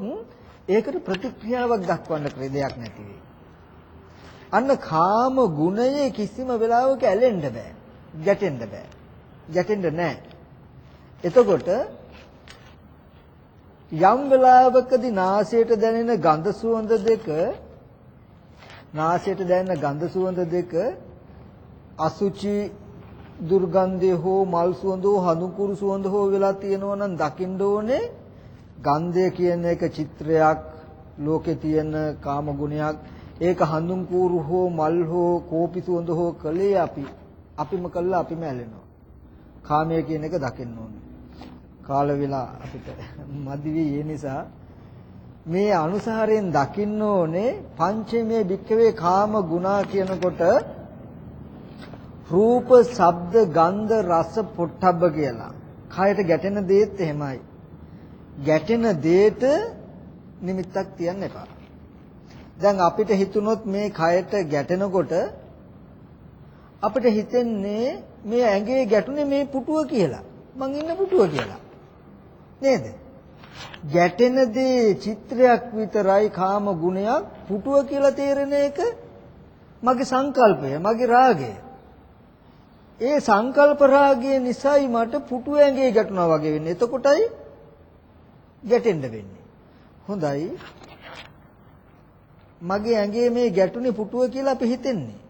ඒකට ප්‍රතික්‍රියාවක් දක්වන්න ක්‍රේදයක් නැති වෙයි. අන්න කාම ගුණයේ කිසිම වෙලාවක ඇලෙන්න බෑ. ගැටෙන්න බෑ. ගැටෙන්න නෑ. එතකොට යම් වෙලාවකදී නාසයට දැනෙන ගඳ සුවඳ දෙක නාසයට දැනෙන ගඳ සුවඳ දෙක අසුචි දුර්ගන්ධය හෝ මල් සුවඳ හෝ හඳුකුරු සුවඳ හෝ වෙලා තියෙනවා නම් දකින්න ඕනේ ගන්ධය කියන එක චිත්‍රයක් ලෝකේ තියෙන කාම ගුණයක් ඒක හඳුන් කూరు හෝ මල් හෝ කෝපි සුවඳ හෝ කලේ අපි අපිම කළා අපිම ඇලෙනවා කාමය කියන එක දකින්න ඕනේ කාල වෙලා අපිට *laughs* මදි වී ඒ නිසා මේ අනුසාරයෙන් දකින්න ඕනේ පංචමයේ භික්කවේ කාම ගුණා කියනකොට රූප, ශබ්ද, ගන්ධ, රස, පොට්ටබ්බ කියලා. කයට ගැටෙන දේත් එහෙමයි. ගැටෙන දේට නිමිත්තක් තියන්න එපා. දැන් අපිට හිතුනොත් මේ කයට ගැටෙනකොට අපිට හිතෙන්නේ මේ ඇඟේ ගැටුනේ මේ පුටුව කියලා. මං ඉන්න පුටුව කියලා. නේද? ගැටෙන දේ චිත්‍රයක් විතරයි කාම ගුණයක් පුටුව කියලා තේරෙන එක මගේ සංකල්පය, මගේ රාගය. ඒ සංකල්ප රාගය නිසායි මට පුටු ඇඟේ ගැටුණා වගේ වෙන්නේ. එතකොටයි ගැටෙන්න වෙන්නේ. හොඳයි. මගේ ඇඟේ මේ ගැටුනේ පුටුව කියලා අපි හිතන්නේ.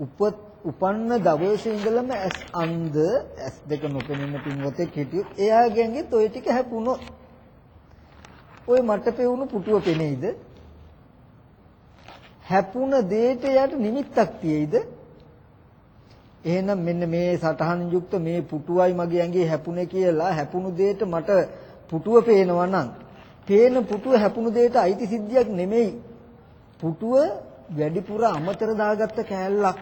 උපත් උපන්න දවසේ ඉඳලම ඇස් අන්ධ ඇස් දෙක නොපෙනෙන පින්වතෙක් හිටියොත් එයාගේ ඇඟෙත් ওই ටික හැපුණොත් ওই මට පෙවුණු පුටුව පෙනෙයිද? හැපුණ දෙයට යට නිමිත්තක් තියෙයිද? එහෙනම් මෙන්න මේ සටහන් යුක්ත මේ පුටුවයි මගේ ඇඟේ හැපුණේ කියලා හැපුණු දෙයට මට පුටුව පේනවා නම් පේන පුටුව හැපුණු දෙයට අයිති සිද්ධියක් නෙමෙයි. පුටුව වැඩිපුර අමතර දාගත්ත කෑල්ලක්.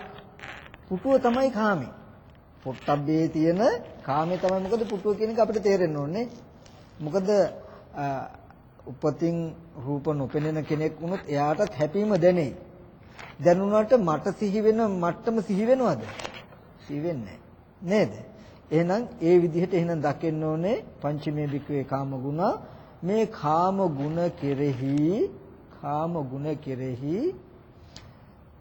පුටුව තමයි කාමේ. පොට්ටබ්බේ තියෙන කාමේ තමයි මොකද පුටුව කියන එක අපිට තේරෙන්න ඕනේ. මොකද උපතින් රූප නොපෙනෙන කෙනෙක් වුණොත් එයාටත් හැපීම දැනෙයි. දැනුණාට මට සිහි වෙන මට්ටම සිහි වෙනවද? සිහි වෙන්නේ නේද? එහෙනම් ඒ විදිහට එහෙනම් දකින්න ඕනේ පංචමේ භික්වේ කාම ගුණ මේ කාම ගුණ කෙරෙහි කාම ගුණ කෙරෙහි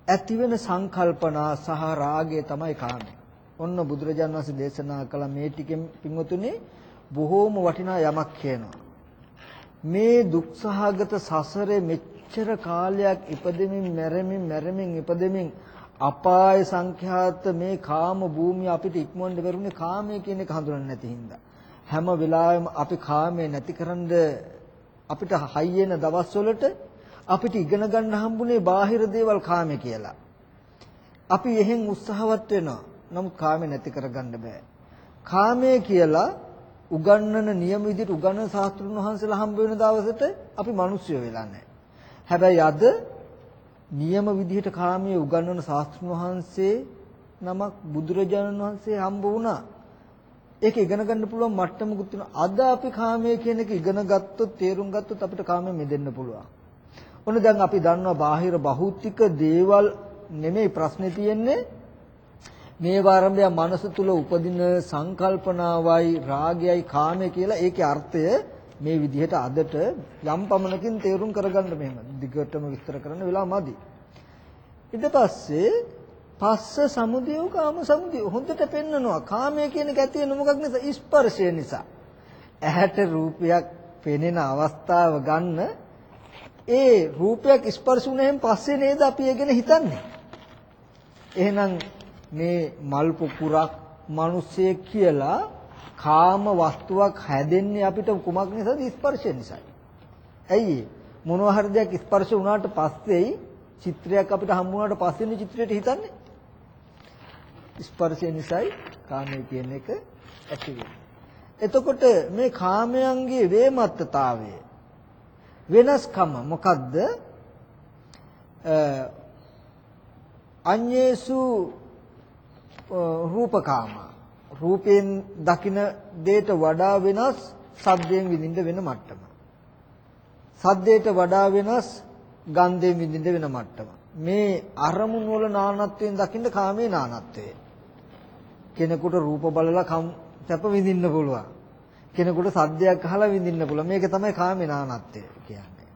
ඇතිවෙන සංකල්පනා සහ රාගය තමයි කාමය. ඔන්න බුදුරජාන් වහන්සේ දේශනා කළ මේ ටිකෙන් පින්වතුනි බොහෝම වටිනා යමක් කියනවා. මේ දුක්සහගත සසරේ මෙච්චර කාලයක් ඉපදෙමින් මැරෙමින් මැරෙමින් ඉපදෙමින් අපාය සංඛ්‍යාත මේ කාම භූමිය අපිට ඉක්මවන්න බැරුනේ කාමය කියන එක හඳුනන්නේ නැති හින්දා. හැම වෙලාවෙම අපි කාමය නැතිකරන්න අපිට හයියන දවස්වලට අපිට ඉගෙන ගන්න හම්බුනේ බාහිර දේවල් කාමය කියලා. අපි එහෙන් උත්සාහවත් වෙනවා. නමුත් කාමය නැති කරගන්න බෑ. කාමය කියලා උගන්වන නියම විදිහට උගන්වන ශාස්ත්‍රුන් වහන්සේලා හම්බ වෙන දවසට අපි මිනිස්සු වෙලා නැහැ. හැබැයි අද නියම විදිහට කාමයේ උගන්වන ශාස්ත්‍රඥ වහන්සේ නමක් බුදුරජාණන් වහන්සේ හම්බ වුණා. ඒක ඉගෙන ගන්න පුළුවන් මට්ටමකුත් තියෙනවා. අද අපි කාමයේ කියන එක ඉගෙන ගත්තොත් තේරුම් ගත්තොත් අපිට කාමයෙන් මිදෙන්න පුළුවන්. ඔන්න දැන් අපි දන්නවා බාහිර භෞතික දේවල් නෙමෙයි ප්‍රශ්නේ තියෙන්නේ. මේ ආරම්භය මනස තුල උපදින සංකල්පනාවයි රාගයයි කාමය කියලා ඒකේ අර්ථය මේ විදිහට අදට යම් පමණකින් තේරුම් කරගන්න මෙහෙම දිගටම විස්තර කරන්න වෙලා මදි. ඊට පස්සේ පස්ස සමුදය කාම සමුදය හොඳට පෙන්නනවා. කාමය කියන එක ඇති වෙන මොකක් නිසා? ස්පර්ශය නිසා. ඇහැට රූපයක් පෙනෙන අවස්ථාව ගන්න ඒ රූපයක් ස්පර්ශ වුණෙන් පස්සේ නේද අපි ඒ ගැන හිතන්නේ. එහෙනම් මේ මල් පුපුරක් මිනිස්සෙක් කියලා කාම වස්තුවක් හැදෙන්නේ අපිට කුමක් නිසාද ස්පර්ශය නිසායි. ඇයි මොනවා හරි දෙයක් ස්පර්ශ වුණාට පස්සේයි චිත්‍රයක් අපිට හම්බ වුණාට පස්සේනේ චිත්‍රයට හිතන්නේ. ස්පර්ශය නිසායි කාමය කියන එක ඇති වෙන්නේ. එතකොට මේ කාමයන්ගේ වේමත්තතාවය වෙනස්කම මොකද්ද? අඤ්ඤේසු රූපකාම රූපයෙන් දකින දෙයට වඩා වෙනස් සද්දයෙන් විඳින්න වෙන මට්ටම. සද්දයට වඩා වෙනස් ගන්ධයෙන් විඳින්න වෙන මට්ටම. මේ අරමුණු වල නානත්වයෙන් දකින්න කාමයේ නානත්වය. කෙනෙකුට රූප බලලා කම් සැප විඳින්න පුළුවන්. කෙනෙකුට සද්දයක් අහලා විඳින්න පුළුවන්. මේක තමයි කාමේ නානත්වය කියන්නේ.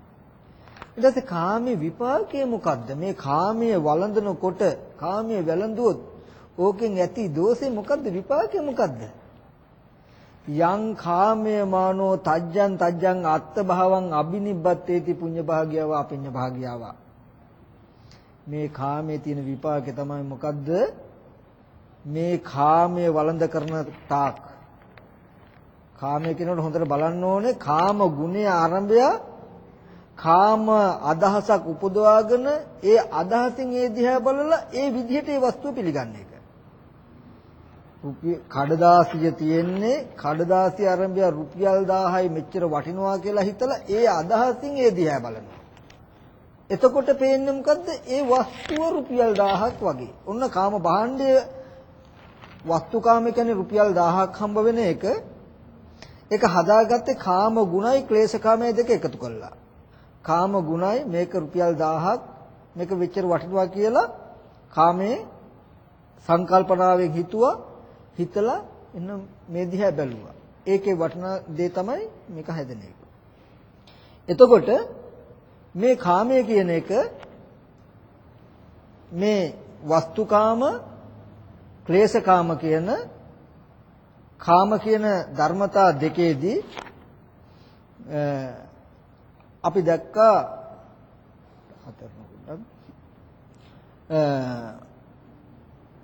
ඊට පස්සේ කාමේ විපාකය මොකද්ද? මේ කාමයේ වළඳනකොට කාමයේ වැළඳුවොත් ඕකෙන් ඇති දෝෂේ මොකද්ද? විපාකය මොකද්ද? යං කාමයේ මානෝ තජ්ජං තජ්ජං අත්ත භාවං අබිනිබ්බත්තේති පුඤ්ඤ භාග්‍යව අපඤ්ඤ භාග්‍යව මේ කාමයේ තියෙන විපාකේ තමයි මොකද්ද? මේ කාමයේ වළඳ කරන තාක් කාමයේ කියනකොට හොඳට බලන්න ඕනේ කාම ගුණය ආරම්භය කාම අදහසක් උපදවාගෙන ඒ අදහසින් ඒ දිහා බලලා ඒ විදිහට ඒ වස්තුව පිළිගන්න එක. රුපිය කඩදාසිය තියෙන්නේ කඩදාසිය ආරම්භය රුපියල් 1000යි මෙච්චර වටිනවා කියලා හිතලා ඒ අදහසින් ඒ දිහා බලනවා. එතකොට පේන්නේ මොකද්ද? ඒ වස්තුව රුපියල් 1000ක් වගේ. ඔන්න කාම භාණ්ඩය වස්තුකාම කියන්නේ රුපියල් 1000ක් හම්බ වෙන එක ඒක හදාගත්තේ කාම ගුණයි ක්ලේශකාමයි දෙක එකතු කළා. කාම ගුණයි මේක රුපියල් 1000ක් මේක වෙච්චර වටිනවා කියලා කාමයේ සංකල්පනාවෙන් හිතුවා හිතලා එන්න මේ දිහා බැලුවා. ඒකේ වටිනා දේ තමයි මේක හැදෙන එක. එතකොට මේ කාමය කියන එක මේ වස්තුකාම ක්ලේශකාම කියන කාම කියන ධර්මතා දෙකේදී අපි දැක්කා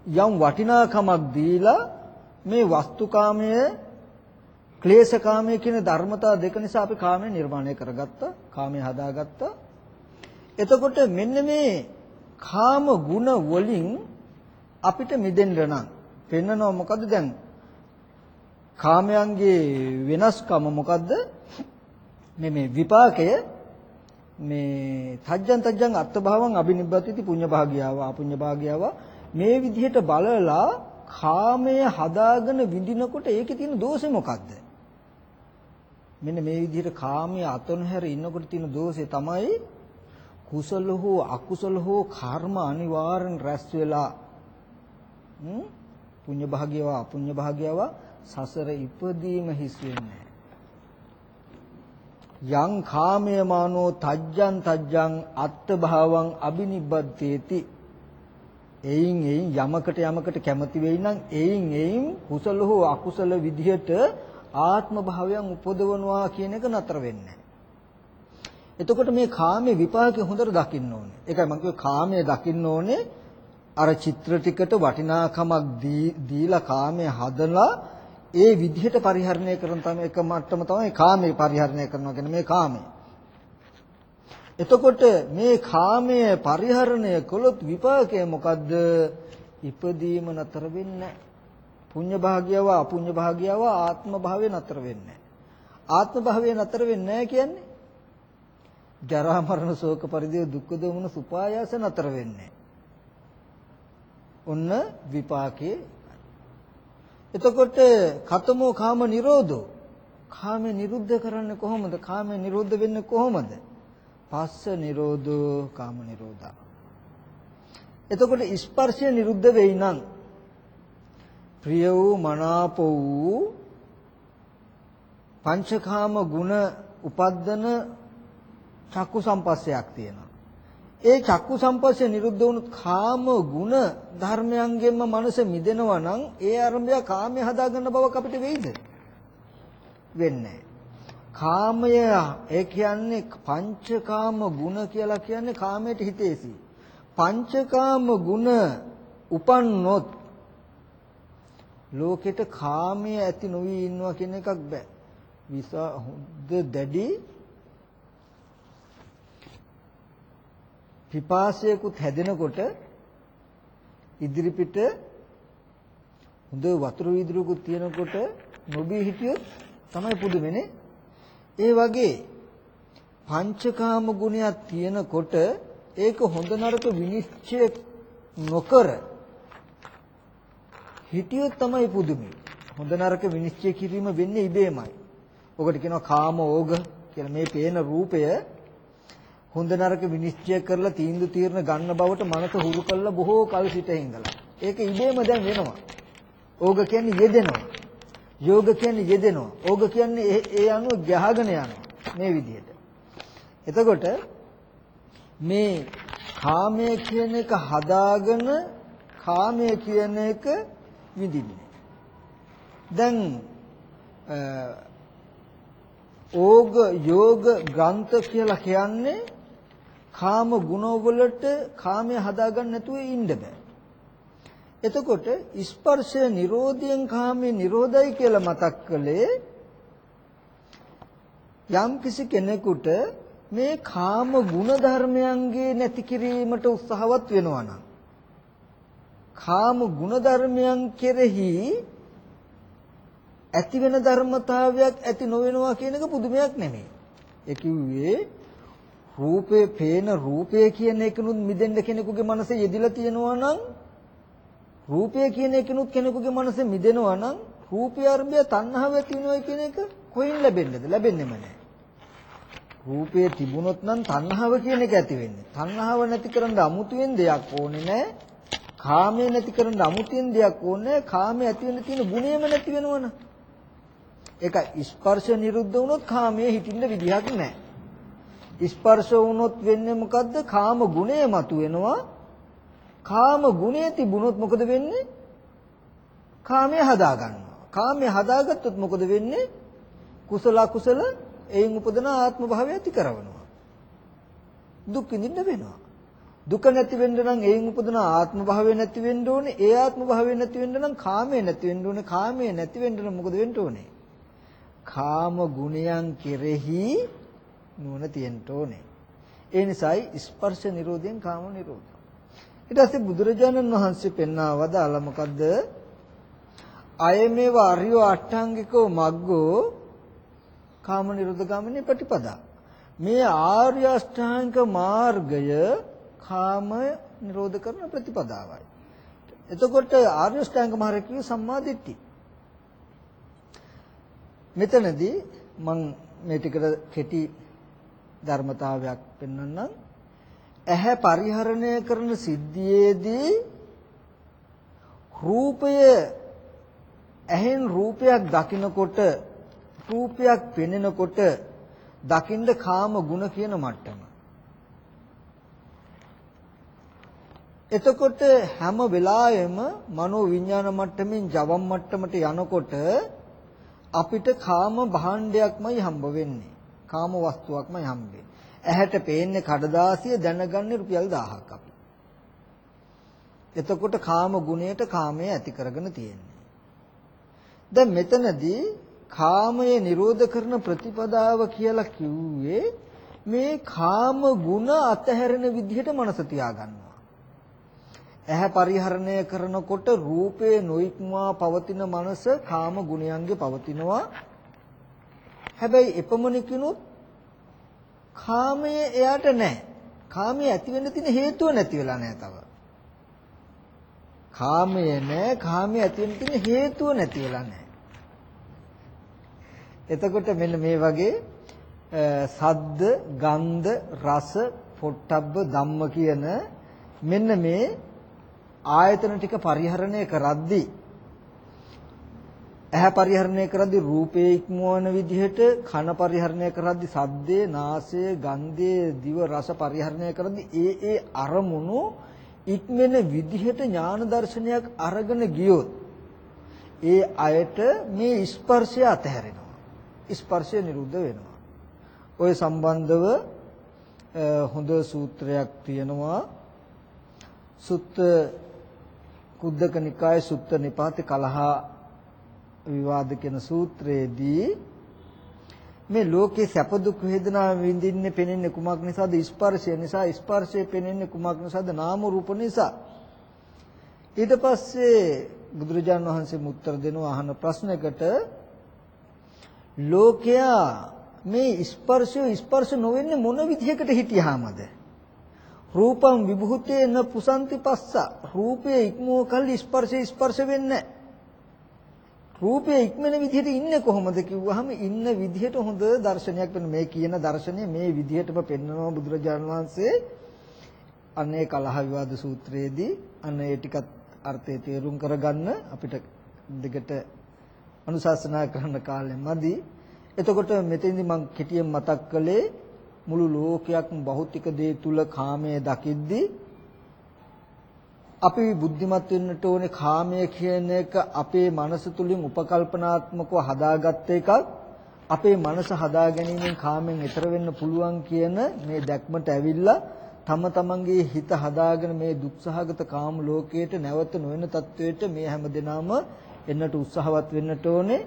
යම් වටිනාකමක් දීලා මේ වස්තුකාමය ක්ලේශකාමය කියන ධර්මතා දෙක නිසා අපි කාමය නිර්මාණය කරගත්තා කාමය හදාගත්තා. එතකොට මෙන්න මේ කාම ගුණ වලින් අපිට මිදෙන්න නම් පෙන්නනවා මොකද දැන්? කාමයන්ගේ වෙනස්කම මොකද්ද? මේ මේ විපාකය මේ තජ්ජන් තජ්ජන් අත්භවං අබිනිබ්බතිති පුඤ්ඤ භාගියාව අපුඤ්ඤ භාගියාව මේ විදිහට බලලා කාමය හදාගෙන විඳිනකොට ඒකේ තියෙන දෝෂේ මොකද්ද? මෙන්න මේ විදිහට කාමයේ අතනහැර ඉන්නකොට තියෙන දෝෂේ තමයි කුසල හෝ අකුසල හෝ කර්ම අනිවාර්යෙන් රැස් වෙලා පුඤ්ඤ භාගියව අපුඤ්ඤ භාගියව සසර ඉපදීම හිස් වෙන්නේ. යං කාමයමානෝ තජ්ජං තජ්ජං අත්ත භාවං අබිනිබ්බත්තේති. එයින් එයින් යමකට යමකට කැමති වෙයි නම් එයින් එයින් කුසල හෝ අකුසල විදිහට ආත්ම භාවයන් උපදවනවා කියන එක නතර වෙන්නේ එතකොට මේ කාමයේ විපාකේ හොඳට දකින්න ඕනේ. ඒකයි මම කිව්වේ කාමයේ දකින්න ඕනේ අර චිත්‍ර ටිකට වටිනාකමක් දීලා කාමයේ හදලා ඒ විදිහට පරිහරණය කරන තමයි එක මට්ටම තමයි කාමයේ පරිහරණය කරනවා කියන්නේ මේ කාමය. එතකොට මේ කාමය පරිහරණය කළොත් විපාකය මොකද්ද? ඉපදීම නතර වෙන්නේ පුඤ්ඤ භාග්‍යව අපුඤ්ඤ භාග්‍යව ආත්ම භාවය නතර වෙන්නේ ආත්ම භාවය නතර වෙන්නේ කියන්නේ ජරා මරණ ශෝක පරිදේ දුක්ඛ දෝමන සුපායාස නතර වෙන්නේ ඔන්න විපාකේ. එතකොට කතමෝ කාම නිරෝධෝ. කාමේ නිරුද්ධ කරන්නේ කොහොමද? කාමේ නිරුද්ධ වෙන්නේ කොහොමද? පස්ස නිරෝධෝ කාම නිරෝධා. එතකොට ස්පර්ශය නිරුද්ධ වෙයි නම් ප්‍රිය වූ මනාප වූ පංචකාම ගුණ උපද්දන චක්කු සම්පස්සයක් තියෙනවා. ඒ චක්කු සම්පස්සේ නිරුද්ධ වුණොත් කාම ගුණ ධර්මයන්ගෙන්ම මනස මිදෙනවා නම් ඒ ආරම්භය කාමයේ හදාගන්න බවක් අපිට වෙයිද? වෙන්නේ කාමය ඒ කියන්නේ පංචකාම ගුණ කියලා කියන්නේ කාමයට හිතේසි. පංචකාම ගුණ උපන්නොත් ලෝකෙට කාමයේ ඇති නොවි ඉන්නවා කියන එකක් බෑ. විසා හොඳ දැඩි පිපාසයකුත් හැදෙනකොට ඉදිරිපිට හොඳ වතුර වීදුරුවකුත් තියෙනකොට නොබී හිටියොත් තමයි පුදුමනේ. ඒ වගේ පංචකාම ගුණයක් තියෙනකොට ඒක හොඳ නරක විනිශ්චය නොකර හිටියොත් තමයි පුදුමයි. හොඳ නරක විනිශ්චය කිරීම වෙන්නේ ඉබේමයි. ඔකට කියනවා කාම ඕග කියලා මේ පේන රූපය හොඳ නරක විනිශ්චය කරලා තීන්දුව తీරන ගන්න බවට මනස හුරු කළා බොහෝ කල් සිට ඉඳලා. ඒක ඉබේම දැන් වෙනවා. ඕග කියන්නේ යෙදෙනවා. යෝග කියන්නේ යෙදෙනවා. ඕග කියන්නේ ඒ අනුව ගහගෙන යනවා. මේ විදිහට. එතකොට මේ කාමය කියන එක හදාගෙන කාමය කියන එක විඳින්නේ. දැන් ඕග යෝග ග්‍රන්ථ කියලා කියන්නේ කාම ගුණවලට කාමය හදාගන්න නැතුව ඉන්න බෑ. එතකොට ස්පර්ශය නිරෝධයෙන් කාමයේ නිරෝධයි කියලා මතක් කළේ යම් කිසි කෙනෙකුට මේ කාම ගුණ ධර්මයන්ගේ නැති කිරීමට උත්සාහවත් වෙනවා නම් කාම ගුණ ධර්මයන් කෙරෙහි ඇති වෙන ධර්මතාවයක් ඇති නොවෙනවා කියන එක පුදුමයක් නෙමෙයි. ඒ කිව්වේ රූපේ පේන රූපය කියන එකනුත් මිදෙන්න කෙනෙකුගේ මනසේ යෙදිලා තියෙනවා නම් රූපය කියන එකනුත් කෙනෙකුගේ මනසේ මිදෙනවා නම් රූපය අර්භය තණ්හාව ඇති වෙනවා කියන එක කොහෙන් ලැබෙන්නේද? ලැබෙන්නේම නැහැ. රූපය තිබුණොත් නම් තණ්හාව කියන එක ඇති වෙන්නේ. තණ්හාව නැති කරන්න අමුතුවෙන් දෙයක් ඕනේ නැහැ. කාමය නැති කරන්න අමුතුවෙන් දෙයක් ඕනේ නැහැ. කාමය ඇති වෙන්න තියෙන ගුණයම නැති වෙනවනේ. ඒක ස්පර්ශ නිරුද්ධ වුණොත් කාමයේ හිටින්න විදිහක් නැහැ. ස්පර්ශ වුණොත් වෙන්නේ මොකද්ද? කාම ගුණය මතුවෙනවා. කාම ගුණය තිබුණොත් මොකද වෙන්නේ? කාමය හදා ගන්නවා. කාමය හදාගත්තොත් මොකද වෙන්නේ? කුසල අකුසල එයින් උපදන ආත්ම භාවය ඇති කරනවා. දුක් විඳින්න වෙනවා. දුක නැති වෙන්න නම් එයින් උපදන ආත්ම භාවය නැති වෙන්න ඕනේ. ඒ ආත්ම භාවය නැති වෙන්න නම් කාමය නැති වෙන්න ඕනේ. කාමය නැති වෙන්න නම් මොකද වෙන්න ඕනේ? කාම ගුණයන් කෙරෙහි නුවණ තියෙන්න ඕනේ. ඒ නිසායි ස්පර්ශ නිරෝධයෙන් කාම නිරෝධය. ඊට පස්සේ බුදුරජාණන් වහන්සේ පෙන්වා වදාලා මොකද්ද? අයමේව අරියෝ අට්ඨාංගිකෝ මග්ගෝ කාම නිරෝධ ගාමිනී ප්‍රතිපදා. මේ ආර්ය අෂ්ටාංග මාර්ගය කාම නිරෝධ කරන ප්‍රතිපදාවයි. එතකොට ආර්ය අෂ්ටාංග මාර්ගය සම්මා දිට්ඨි. මෙතනදී මම මේ ටිකට කෙටි ධර්මතාවයක් පෙන්වන්නම්. ඇහැ පරිහරණය කරන සිද්ධියේදී රූපය ඇහෙන් රූපයක් දකිනකොට රූපයක් පෙනෙනකොට දකින්න කාම ගුණ කියන මට්ටම. එතකොට හැම වෙලාවෙම මනෝ විඥාන මට්ටමින් ජවම් මට්ටමට යනකොට අපිට කාම භාණ්ඩයක්මයි හම්බ වෙන්නේ. කාම වස්තුවක්මයි හම්බෙන්නේ. ඇහැට පේන්නේ කඩදාසිය දැනගන්නේ රුපියල් 1000ක් අපි. එතකොට කාම ගුණයට කාමයේ ඇති කරගෙන තියෙන්නේ. දැන් මෙතනදී කාමයේ නිරෝධ කරන ප්‍රතිපදාව කියලා කිව්වේ මේ කාම ගුණ අතහැරෙන විදිහට මනස තියාගන්නවා. ඇහැ පරිහරණය කරනකොට රූපේ නොයික්මවා පවතින මනස කාම ගුණයන්ගේ පවතිනවා. හැබැයි එපමණකිනුත් කාමයේ එයාට නැහැ. කාමයේ ඇති වෙන්න තියෙන හේතුව නැති වෙලා නැහැ තව. කාමය නැහැ, කාමයේ ඇති වෙන්න තියෙන හේතුව නැති වෙලා නැහැ. එතකොට මෙන්න මේ වගේ සද්ද, ගන්ධ, රස, පොට්ටබ්බ ධම්ම කියන මෙන්න මේ ආයතන ටික පරිහරණය කරද්දී ඇහැ පරිහරණය කරද්දී රූපේ ඉක්මවන විදිහට කන පරිහරණය කරද්දී සද්දේ නාසය ගන්ධයේ දිව රස පරිහරණය කරද්දී ඒ ඒ අරමුණු ඉක්මෙන විදිහට ඥාන දර්ශනයක් අරගෙන ගියොත් ඒ අයට මේ ස්පර්ශය අතහැරෙනවා ස්පර්ශය නිරුද්ධ වෙනවා. ওই සම්බන්ධව හොඳ සූත්‍රයක් තියෙනවා. සුත්ත කුද්දක නිකායේ සුත්ත නිපාතේ කලහ විවාද කියන සූත්‍රයේදී මේ ලෝකේ සැප දුක් වේදනා විඳින්නේ පෙනෙන්නේ කුමක් නිසාද? ස්පර්ශය නිසා. ස්පර්ශය පෙනෙන්නේ කුමක් නිසාද? නාම රූප නිසා. ඊට පස්සේ බුදුරජාණන් වහන්සේ මුත්තර දෙනවා අහන ප්‍රශ්නයකට ලෝකයා මේ ස්පර්ශය ස්පර්ශ නොවෙන්නේ මොන විදිහකට හිටියාමද? රූපං විභූතේන පුසන්ති පස්ස. රූපයේ ඉක්මෝ කල් ස්පර්ශය ස්පර්ශ වෙන්නේ රූපයේ ඉක්මන විදිහට ඉන්නේ කොහොමද කිව්වහම ඉන්න විදිහට හොඳ දර්ශනයක් වෙන මේ කියන දර්ශනය මේ විදිහටම පෙන්වනවා බුදුරජාණන් වහන්සේ අනේ කලහ විවාද සූත්‍රයේදී අන්න ඒ ටිකත් අර්ථය තේරුම් කරගන්න අපිට දෙකට අනුශාසනා කරන්න කාලෙ මදි. එතකොට මෙතෙන්දි මම කෙටියෙන් මතක් කළේ මුළු ලෝකයක්ම භෞතික දේ තුල කාමයේ දකිද්දී අපි බුද්ධිමත් වෙන්නට ඕනේ කාමය කියන එක අපේ මනස තුලින් උපකල්පනාත්මකව හදාගත්ත එකක්. අපේ මනස හදා ගැනීමෙන් කාමෙන් ඈතර වෙන්න පුළුවන් කියන මේ දැක්මට ඇවිල්ලා තම තමන්ගේ හිත හදාගෙන මේ දුක්සහගත කාම ලෝකයට නැවත නොවන තත්වයට මේ හැම දිනම එන්නට උත්සාහවත් වෙන්නට ඕනේ.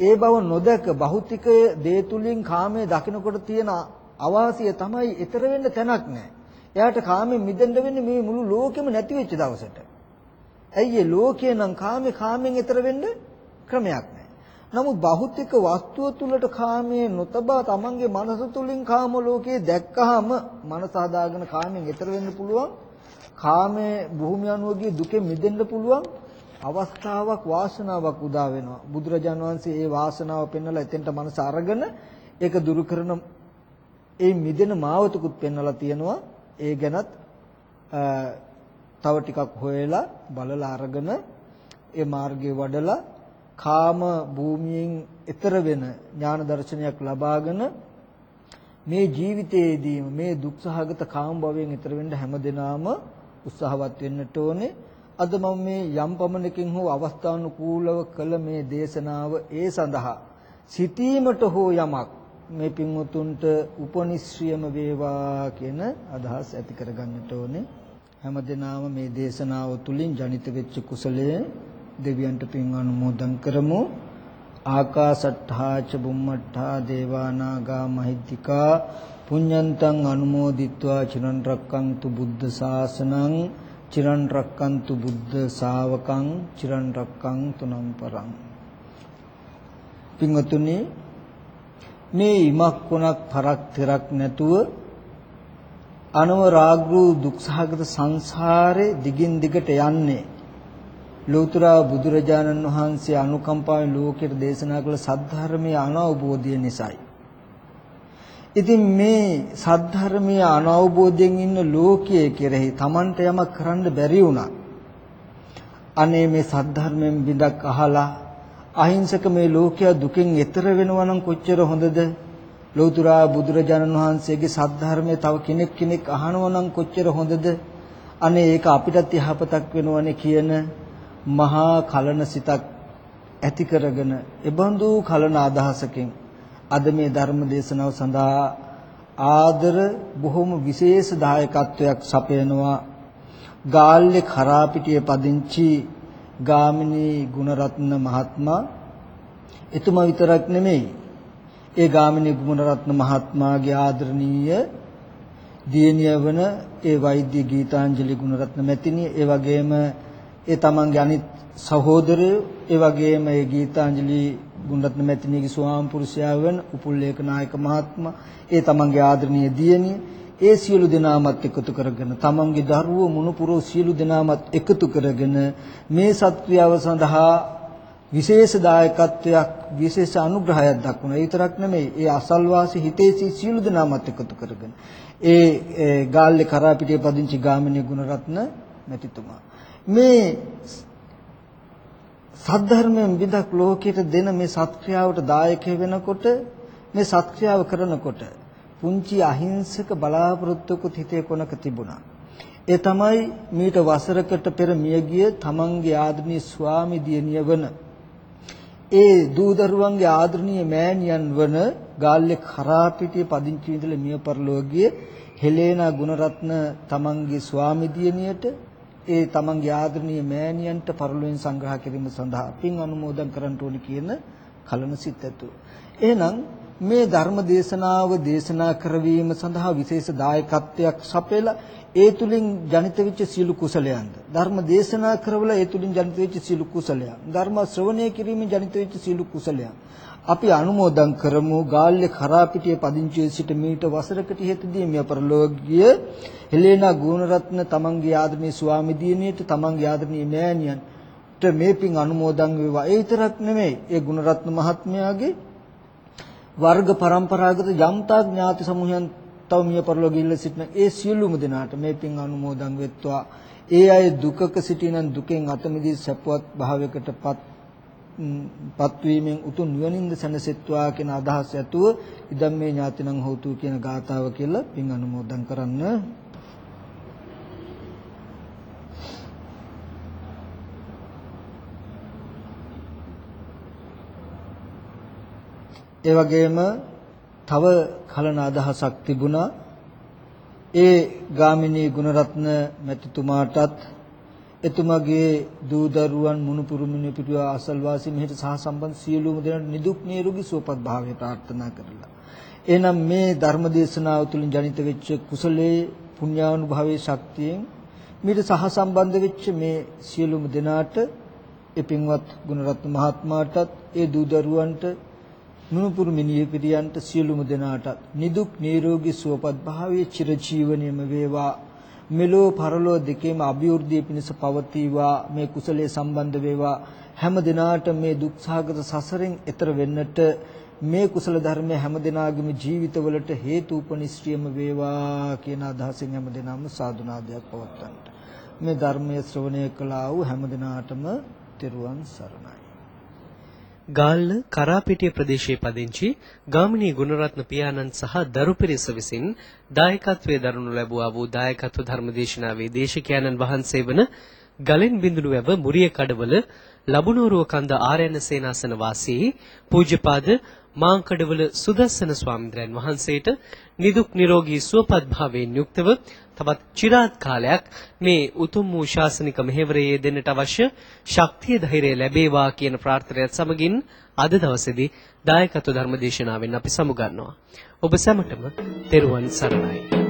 ඒ බව නොදක භෞතික දේ තුලින් කාමයේ දකිනකොට තියෙන අවාසිය තමයි ඈතර වෙන්න තැනක් නැහැ එයාට කාමෙන් මිදෙන්න වෙන්නේ මේ මුළු ලෝකෙම නැති වෙච්ච දවසට. ඇයි ඒ ලෝකේ නම් කාමේ කාමෙන් ඈතර වෙන්න ක්‍රමයක් නැහැ. නමුත් භෞතික වස්තුව තුලට කාමයේ නොතබා තමන්ගේ මනස තුලින් කාම ලෝකයේ දැක්කහම මනස හදාගෙන කාමෙන් ඈතර වෙන්න පුළුවන්. කාමයේ භූමිය අනුවගේ දුකෙන් මිදෙන්න පුළුවන් අවස්ථාවක් වාසනාවක් උදා වෙනවා. බුදුරජාන් වහන්සේ ඒ වාසනාව පෙන්වලා එතෙන්ට මනස අරගෙන ඒක දුරු කරන ඒ මිදෙන මාවතකුත් පෙන්වලා තියෙනවා. ඒ ගැනත් තව ටිකක් හොයලා බලලා අරගෙන ඒ මාර්ගයේ වඩලා කාම භූමියෙන් ඈතර වෙන ඥාන දර්ශනයක් ලබාගෙන මේ ජීවිතයේදීම මේ දුක්සහගත කාම භවයෙන් ඈතර වෙන්න හැමදෙනාම උත්සාහවත් වෙන්නට ඕනේ. අද මම මේ යම් පමණකින් හෝ අවස්ථානුකූලව කළ මේ දේශනාව ඒ සඳහා සිටීමට හෝ යමක් මේ පින්වතුන්ට උපනිශ්‍රියම වේවා කියන අදහස් ඇති කරගන්නට ඕනේ. හැමදෙනාම මේ දේශනාව තුළින් ජනිත වෙච්ච කුසලය දෙවියන්ට පින් අනුමෝදන් කරමු. ආකාසට්ඨා ච බුම්මට්ඨා දේවානාගා මහිද්దికා පුඤ්ඤන්තං අනුමෝදිත්වා චිරන් රැක්කන්තු බුද්ධ ශාසනං චිරන් රැක්කන්තු බුද්ධ ශාවකං චිරන් රැක්කන්තු නම් පරං. පින්වතුනි මේ ඉමක් කොනක් පරක් තෙරක් නැතුව අනවරාග්‍රු දුක්සහගත සංසාරේ දිගින් දිගට යන්නේ ලෝතර බුදුරජාණන් වහන්සේ අනුකම්පාවෙන් ලෝකෙට දේශනා කළ සද්ධර්මයේ අනවබෝධය නිසායි. ඉතින් මේ සද්ධර්මයේ අනවබෝධයෙන් ඉන්න ලෝකයේ කෙරෙහි Tamanට යමක් කරන්න බැරි වුණා. අනේ මේ සද්ධර්මයෙන් බිඳක් අහලා අහිංසක මේ ලෝකයා දුකින් එතර වෙනවා නම් කොච්චර හොඳද? ලෞතර බුදුරජාණන් වහන්සේගේ සද්ධර්මයේ තව කෙනෙක් කෙනෙක් අහනවා නම් කොච්චර හොඳද? අනේ ඒක අපිටත් යහපතක් වෙනවනේ කියන මහා කලන සිතක් ඇති කරගෙන එබඳු කලන අදහසකින් අද මේ ධර්ම දේශනාව සඳහා ආදර බොහොම විශේෂ දායකත්වයක් සපයනවා ගාල්ලේ කරාපිටියේ පදිංචි ගාමිණී ගුණරත්න මහත්මයා එතුමා විතරක් නෙමෙයි. ඒ ගාමිණී ගුණරත්න මහත්මයාගේ ආදරණීය දියණිය වන ඒ වෛද්‍ය ගීතාංජලි ගුණරත්න මැතිණිය ඒ වගේම ඒ තමන්ගේ අනිත් සහෝදරයෝ ඒ වගේම ඒ ගීතාංජලි ගුණරත්න මැතිණියගේ ස්වාම පුරුෂයා වන උපුල්ලේක නායක මහත්මයා ඒ තමන්ගේ ආදරණීය දියණිය ඒ සියලු දෙනාමත් එකතු කරගෙන තමන්ගේ දරුවෝ මුණුපුරෝ සියලු දෙනාමත් එකතු කරගෙන මේ සත්ක්‍රියාව සඳහා විශේෂ දායකත්වයක් විශේෂ අනුග්‍රහයක් දක්වනවා. ඒ විතරක් නෙමෙයි ඒ අසල්වාසී හිතේසී සියලු දෙනාමත් එකතු කරගෙන ඒ ගාල්ලේ කරාපිටියේ පදිංචි ගාමිණී ගුණරත්න මැතිතුමා මේ සද්ධර්මයෙන් විදක් ලෝකයට දෙන මේ සත්ක්‍රියාවට දායක වෙනකොට මේ සත්ක්‍රියාව කරනකොට පුංචි අහිංසක බලාපොරොත්තුකුත් හිතේ කොනක තිබුණා. ඒ තමයි මීට වසරකට පෙර මියගිය තමන්ගේ ආදරණීය ස්වාමි දියණිය වන ඒ දූ දරුවන්ගේ ආදරණීය මෑණියන් වන ගාල්ලේ කරාපිටියේ පදිංචි ඉඳලා මිය පරලෝකයේ හෙලේනා ගුණරත්න තමන්ගේ ස්වාමි දියණියට ඒ තමන්ගේ ආදරණීය මෑණියන්ට පරලෝකයෙන් සංග්‍රහ කිරීම සඳහා පින් අනුමෝදන් කරන්න ඕනි කියන කලන සිත් ඇතු. එහෙනම් මේ ධර්ම දේශනාව දේශනා කරවීම සඳහා විශේෂ දායකත්වයක් සපයලා ඒ තුලින් ජනිත වෙච්ච සීල කුසලයන්ද? ධර්ම දේශනා කරවලා ඒ තුලින් ජනිත වෙච්ච සීල කුසලයන්. ධර්ම ශ්‍රවණය කිරීමෙන් ජනිත වෙච්ච සීල කුසලයන්. අපි අනුමෝදන් කරමු ගාල්ලේ කරාපිටියේ පදිංචි සිට මීට වසරකට ඉහතදී මිය පරලෝකීය හෙලේනා ගුණරත්න තමන්ගේ ආදරණීය ස්වාමි දියණියට තමන්ගේ ආදරණීය මෑණියන්ට මේ පින් අනුමෝදන් වේවා. ඒ විතරක් නෙමෙයි ඒ ගුණරත්න මහත්මයාගේ වර්ග પરම්පරාගත යම්තා ඥාති සමූහයන් තව මිය පරලෝක ගිහිල්ලා සිටින ඒ සියලුම දෙනාට මේ පින් අනුමෝදන් වෙත්වා. ඒ අය දුකක සිටිනන් දුකෙන් අත මිදී සපවත් භාවයකටපත් පත්වීමෙන් උතුම් නිවනින්ද සැනසෙත්වා කියන අදහස ඇතුව ඉදම් මේ ඥාතිනම් හෝතු කියන ගාතාව කියලා පින් අනුමෝදන් කරන්න ඒ වගේම තව කලන අදහසක් තිබුණා. ඒ ගාමිණී ගුණරත්න මැතිතුමාටත් එතුමාගේ දූ දරුවන් මුණුපුරු මිනිපිටුව අසල්වාසී මෙහෙට සහ සම්බන්ධ සියලුම දෙනාට නිදුක් නිරෝගී සුවපත් භාවය ප්‍රාර්ථනා කරලා. එහෙනම් මේ ධර්ම දේශනාව තුළින් ජනිත වෙච්ච කුසලයේ පුණ්‍යානුභවයේ ශක්තියෙන් මීට සහ සම්බන්ධ වෙච්ච මේ සියලුම දෙනාට ඒ පින්වත් ගුණරත්න මහත්මයාටත් ඒ දූ දරුවන්ට නුනුපුරු මිනිහ පිරියන්ට සියලුම දෙනාට නිදුක් නිරෝගී සුවපත් භාවයේ චිරජීවනයේම වේවා. මෙලෝ පරලෝ දෙකේම අභිවෘද්ධිය පිණිස පවතිවා. මේ කුසලයේ සම්බන්ධ වේවා. හැම දිනාට මේ දුක්සහගත සසරෙන් එතර වෙන්නට මේ කුසල ධර්මය හැම දිනාගේම ජීවිතවලට හේතු උපනිශ්‍රියම වේවා කියන අදහසින් හැම දිනම සාදුනාදයක් පවත්වන්නට. මේ ධර්මයේ ශ්‍රවණය කළා වූ හැම දිනාටම තෙරුවන් සරණයි. ගාල්ල කරාපිටිය ප්‍රදේශයේ පදිංචි ගාමිණී ගුණරත්න පියාණන් සහ දරු පිරිස විසින් දායකත්වයේ දරනු ලැබුවා වූ දායකත්ව ධර්මදේශනාවේ දේශකයන්න් වහන්සේ වන ගලෙන් බිඳුණු වැව මුරිය කඩවල ලබුනෝරුව කන්ද ආර්යන සේනාසන වාසී පූජ්‍යපාද මාංකඩවල සුදස්සන ස්වාමීන් වහන්සේට නිදුක් නිරෝගී සුවපත් භාවයෙන් යුක්තව තවත් চিරාත් කාලයක් මේ උතුම් වූ ශාසනික මෙහෙවරේ දෙන්නට අවශ්‍ය ශක්තිය ධෛර්යය ලැබේවා කියන ප්‍රාර්ථනාවත් සමගින් අද දවසේදී දායකත්ව ධර්ම දේශනාවෙන් අපි සමුගන්නවා. ඔබ සැමටම තෙරුවන් සරණයි.